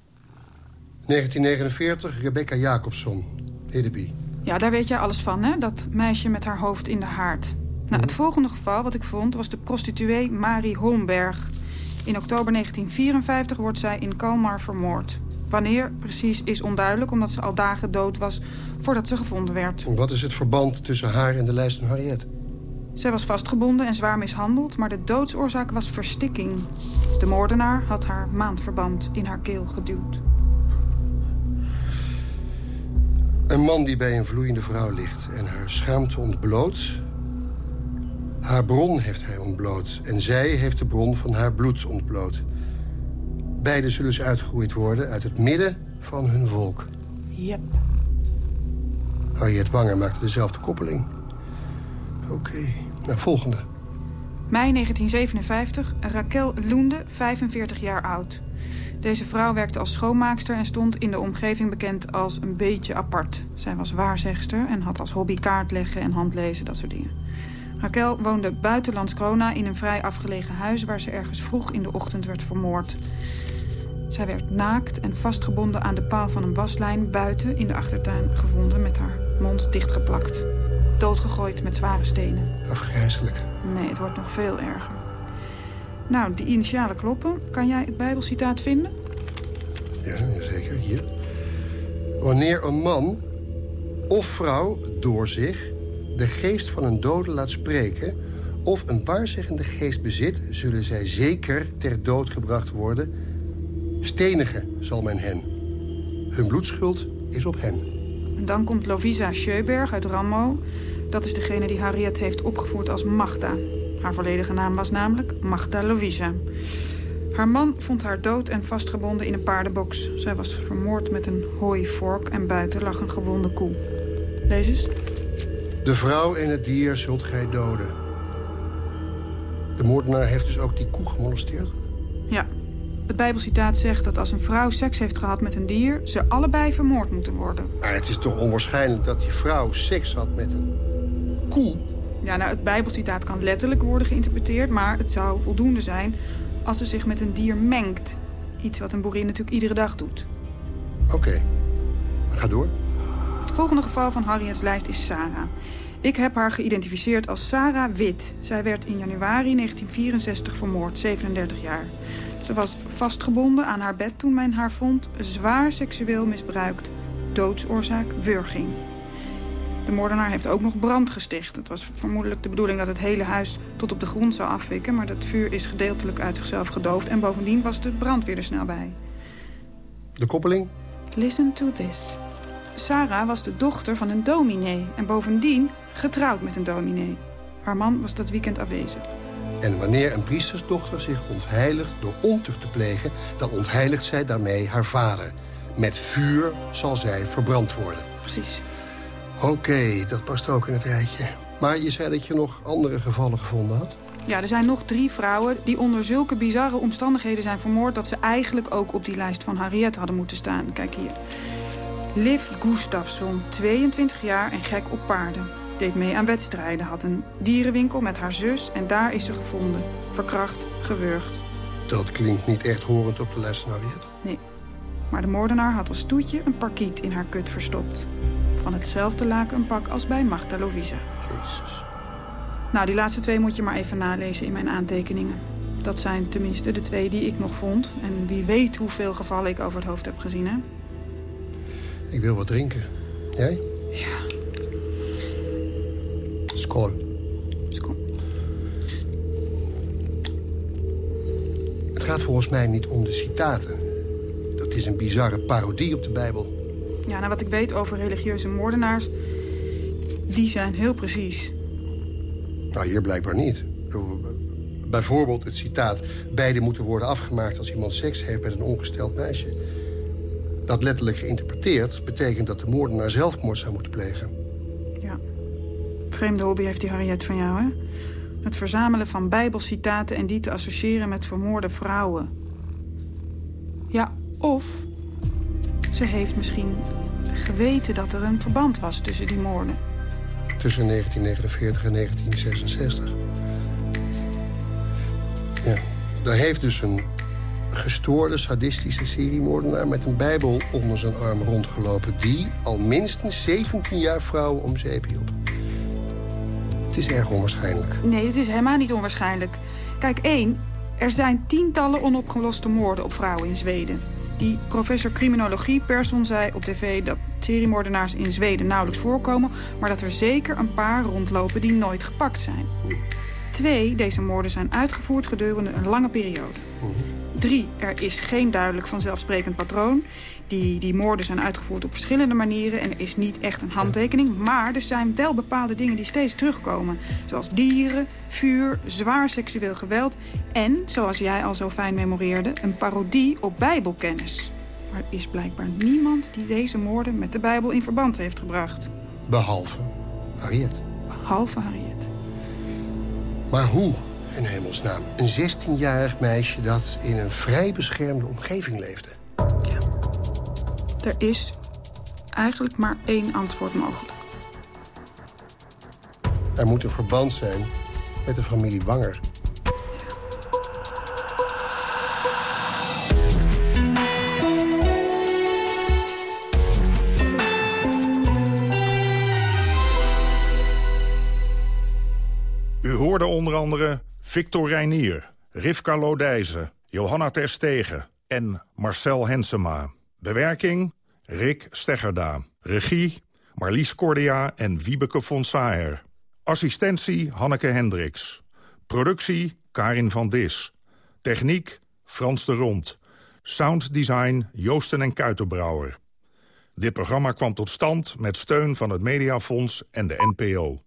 1949, Rebecca Jacobson, Hiddeby. Ja, daar weet jij alles van, hè? Dat meisje met haar hoofd in de haard. Nou, het volgende geval wat ik vond was de prostituee Marie Holmberg. In oktober 1954 wordt zij in Kalmar vermoord. Wanneer precies is onduidelijk, omdat ze al dagen dood was voordat ze gevonden werd. Wat is het verband tussen haar en de lijst van Harriet? Zij was vastgebonden en zwaar mishandeld, maar de doodsoorzaak was verstikking. De moordenaar had haar maandverband in haar keel geduwd. Een man die bij een vloeiende vrouw ligt en haar schaamte ontbloot... haar bron heeft hij ontbloot en zij heeft de bron van haar bloed ontbloot. Beiden zullen ze uitgegroeid worden uit het midden van hun volk. Yep. Harriet Wanger maakte dezelfde koppeling. Oké, nou, volgende. Mei 1957, Raquel Loende, 45 jaar oud. Deze vrouw werkte als schoonmaakster en stond in de omgeving bekend als een beetje apart. Zij was waarzegster en had als hobby kaartleggen en handlezen, dat soort dingen. Raquel woonde buitenlands Krona in een vrij afgelegen huis... waar ze ergens vroeg in de ochtend werd vermoord. Zij werd naakt en vastgebonden aan de paal van een waslijn... buiten in de achtertuin gevonden met haar mond dichtgeplakt. Doodgegooid met zware stenen. Afgrijzelijk. Nee, het wordt nog veel erger. Nou, die initialen kloppen. Kan jij het bijbelcitaat vinden? Ja, zeker. Hier. Wanneer een man of vrouw door zich de geest van een dode laat spreken... of een waarzeggende geest bezit... zullen zij zeker ter dood gebracht worden. Stenigen zal men hen. Hun bloedschuld is op hen. En dan komt Lovisa Scheuberg uit Rammo. Dat is degene die Harriet heeft opgevoerd als Magda. Haar volledige naam was namelijk Magda Lovisa. Haar man vond haar dood en vastgebonden in een paardenbox. Zij was vermoord met een hooivork en buiten lag een gewonde koe. Lees eens. De vrouw en het dier zult gij doden. De moordenaar heeft dus ook die koe gemolesteerd? Ja. Het Bijbelcitaat zegt dat als een vrouw seks heeft gehad met een dier... ze allebei vermoord moeten worden. Maar het is toch onwaarschijnlijk dat die vrouw seks had met een koe? Ja, nou, het Bijbelcitaat kan letterlijk worden geïnterpreteerd... maar het zou voldoende zijn als ze zich met een dier mengt. Iets wat een boerin natuurlijk iedere dag doet. Oké. Ga door. Het volgende geval van Harriet's lijst is Sarah. Ik heb haar geïdentificeerd als Sarah Wit. Zij werd in januari 1964 vermoord, 37 jaar. Ze was vastgebonden aan haar bed toen men haar vond... zwaar seksueel misbruikt. Doodsoorzaak wurging. De moordenaar heeft ook nog brand gesticht. Het was vermoedelijk de bedoeling dat het hele huis tot op de grond zou afwikken... maar dat vuur is gedeeltelijk uit zichzelf gedoofd... en bovendien was de brandweer er snel bij. De koppeling? Listen to this. Sarah was de dochter van een dominee... en bovendien getrouwd met een dominee. Haar man was dat weekend afwezig. En wanneer een priestersdochter zich ontheiligt door ontucht te plegen... dan ontheiligt zij daarmee haar vader. Met vuur zal zij verbrand worden. Precies. Oké, dat past ook in het rijtje. Maar je zei dat je nog andere gevallen gevonden had? Ja, er zijn nog drie vrouwen die onder zulke bizarre omstandigheden zijn vermoord... dat ze eigenlijk ook op die lijst van Harriet hadden moeten staan. Kijk hier. Liv Gustafsson, 22 jaar en gek op paarden. Deed mee aan wedstrijden, had een dierenwinkel met haar zus... en daar is ze gevonden. Verkracht, gewurgd. Dat klinkt niet echt horend op de lijst van Harriet. Nee. Maar de moordenaar had als toetje een parkiet in haar kut verstopt. Van hetzelfde laken een pak als bij Magda Lovisa. Jezus. Nou, die laatste twee moet je maar even nalezen in mijn aantekeningen. Dat zijn tenminste de twee die ik nog vond. En wie weet hoeveel gevallen ik over het hoofd heb gezien, hè? Ik wil wat drinken. Jij? Ja. Skool. Skool. Het gaat volgens mij niet om de citaten. Dat is een bizarre parodie op de Bijbel. Ja, nou wat ik weet over religieuze moordenaars... die zijn heel precies. Nou, hier blijkbaar niet. Bijvoorbeeld het citaat... beide moeten worden afgemaakt als iemand seks heeft met een ongesteld meisje. Dat letterlijk geïnterpreteerd betekent dat de moordenaar zelfmoord zou moeten plegen. Ja. Vreemde hobby heeft die Harriet van jou, hè? Het verzamelen van bijbelcitaten en die te associëren met vermoorde vrouwen. Ja, of ze heeft misschien geweten dat er een verband was tussen die moorden. Tussen 1949 en 1966. Ja, daar heeft dus een gestoorde, sadistische seriemoordenaar... met een bijbel onder zijn arm rondgelopen... die al minstens 17 jaar vrouwen om zeep hield. Het is erg onwaarschijnlijk. Nee, het is helemaal niet onwaarschijnlijk. Kijk, één, er zijn tientallen onopgeloste moorden op vrouwen in Zweden. Die professor criminologie Persson zei op tv dat seriemoordenaars in Zweden nauwelijks voorkomen... maar dat er zeker een paar rondlopen die nooit gepakt zijn. Twee, deze moorden zijn uitgevoerd gedurende een lange periode. Drie, er is geen duidelijk vanzelfsprekend patroon. Die, die moorden zijn uitgevoerd op verschillende manieren... en er is niet echt een handtekening. Maar er zijn wel bepaalde dingen die steeds terugkomen. Zoals dieren, vuur, zwaar seksueel geweld... en, zoals jij al zo fijn memoreerde, een parodie op bijbelkennis. Maar er is blijkbaar niemand die deze moorden met de Bijbel in verband heeft gebracht. Behalve Harriet. Behalve Harriet. Maar hoe, in hemelsnaam? Een 16-jarig meisje dat in een vrij beschermde omgeving leefde. Er is eigenlijk maar één antwoord mogelijk. Er moet een verband zijn met de familie Wanger. U hoorde onder andere Victor Reinier, Rivka Lodijzen, Johanna Terstegen en Marcel Hensema. Bewerking Rick Steggerda. Regie Marlies Cordia en Wiebeke von Saer. Assistentie Hanneke Hendricks. Productie Karin van Dis. Techniek Frans de Rond. Sounddesign Joosten en Kuitenbrouwer. Dit programma kwam tot stand met steun van het Mediafonds en de NPO.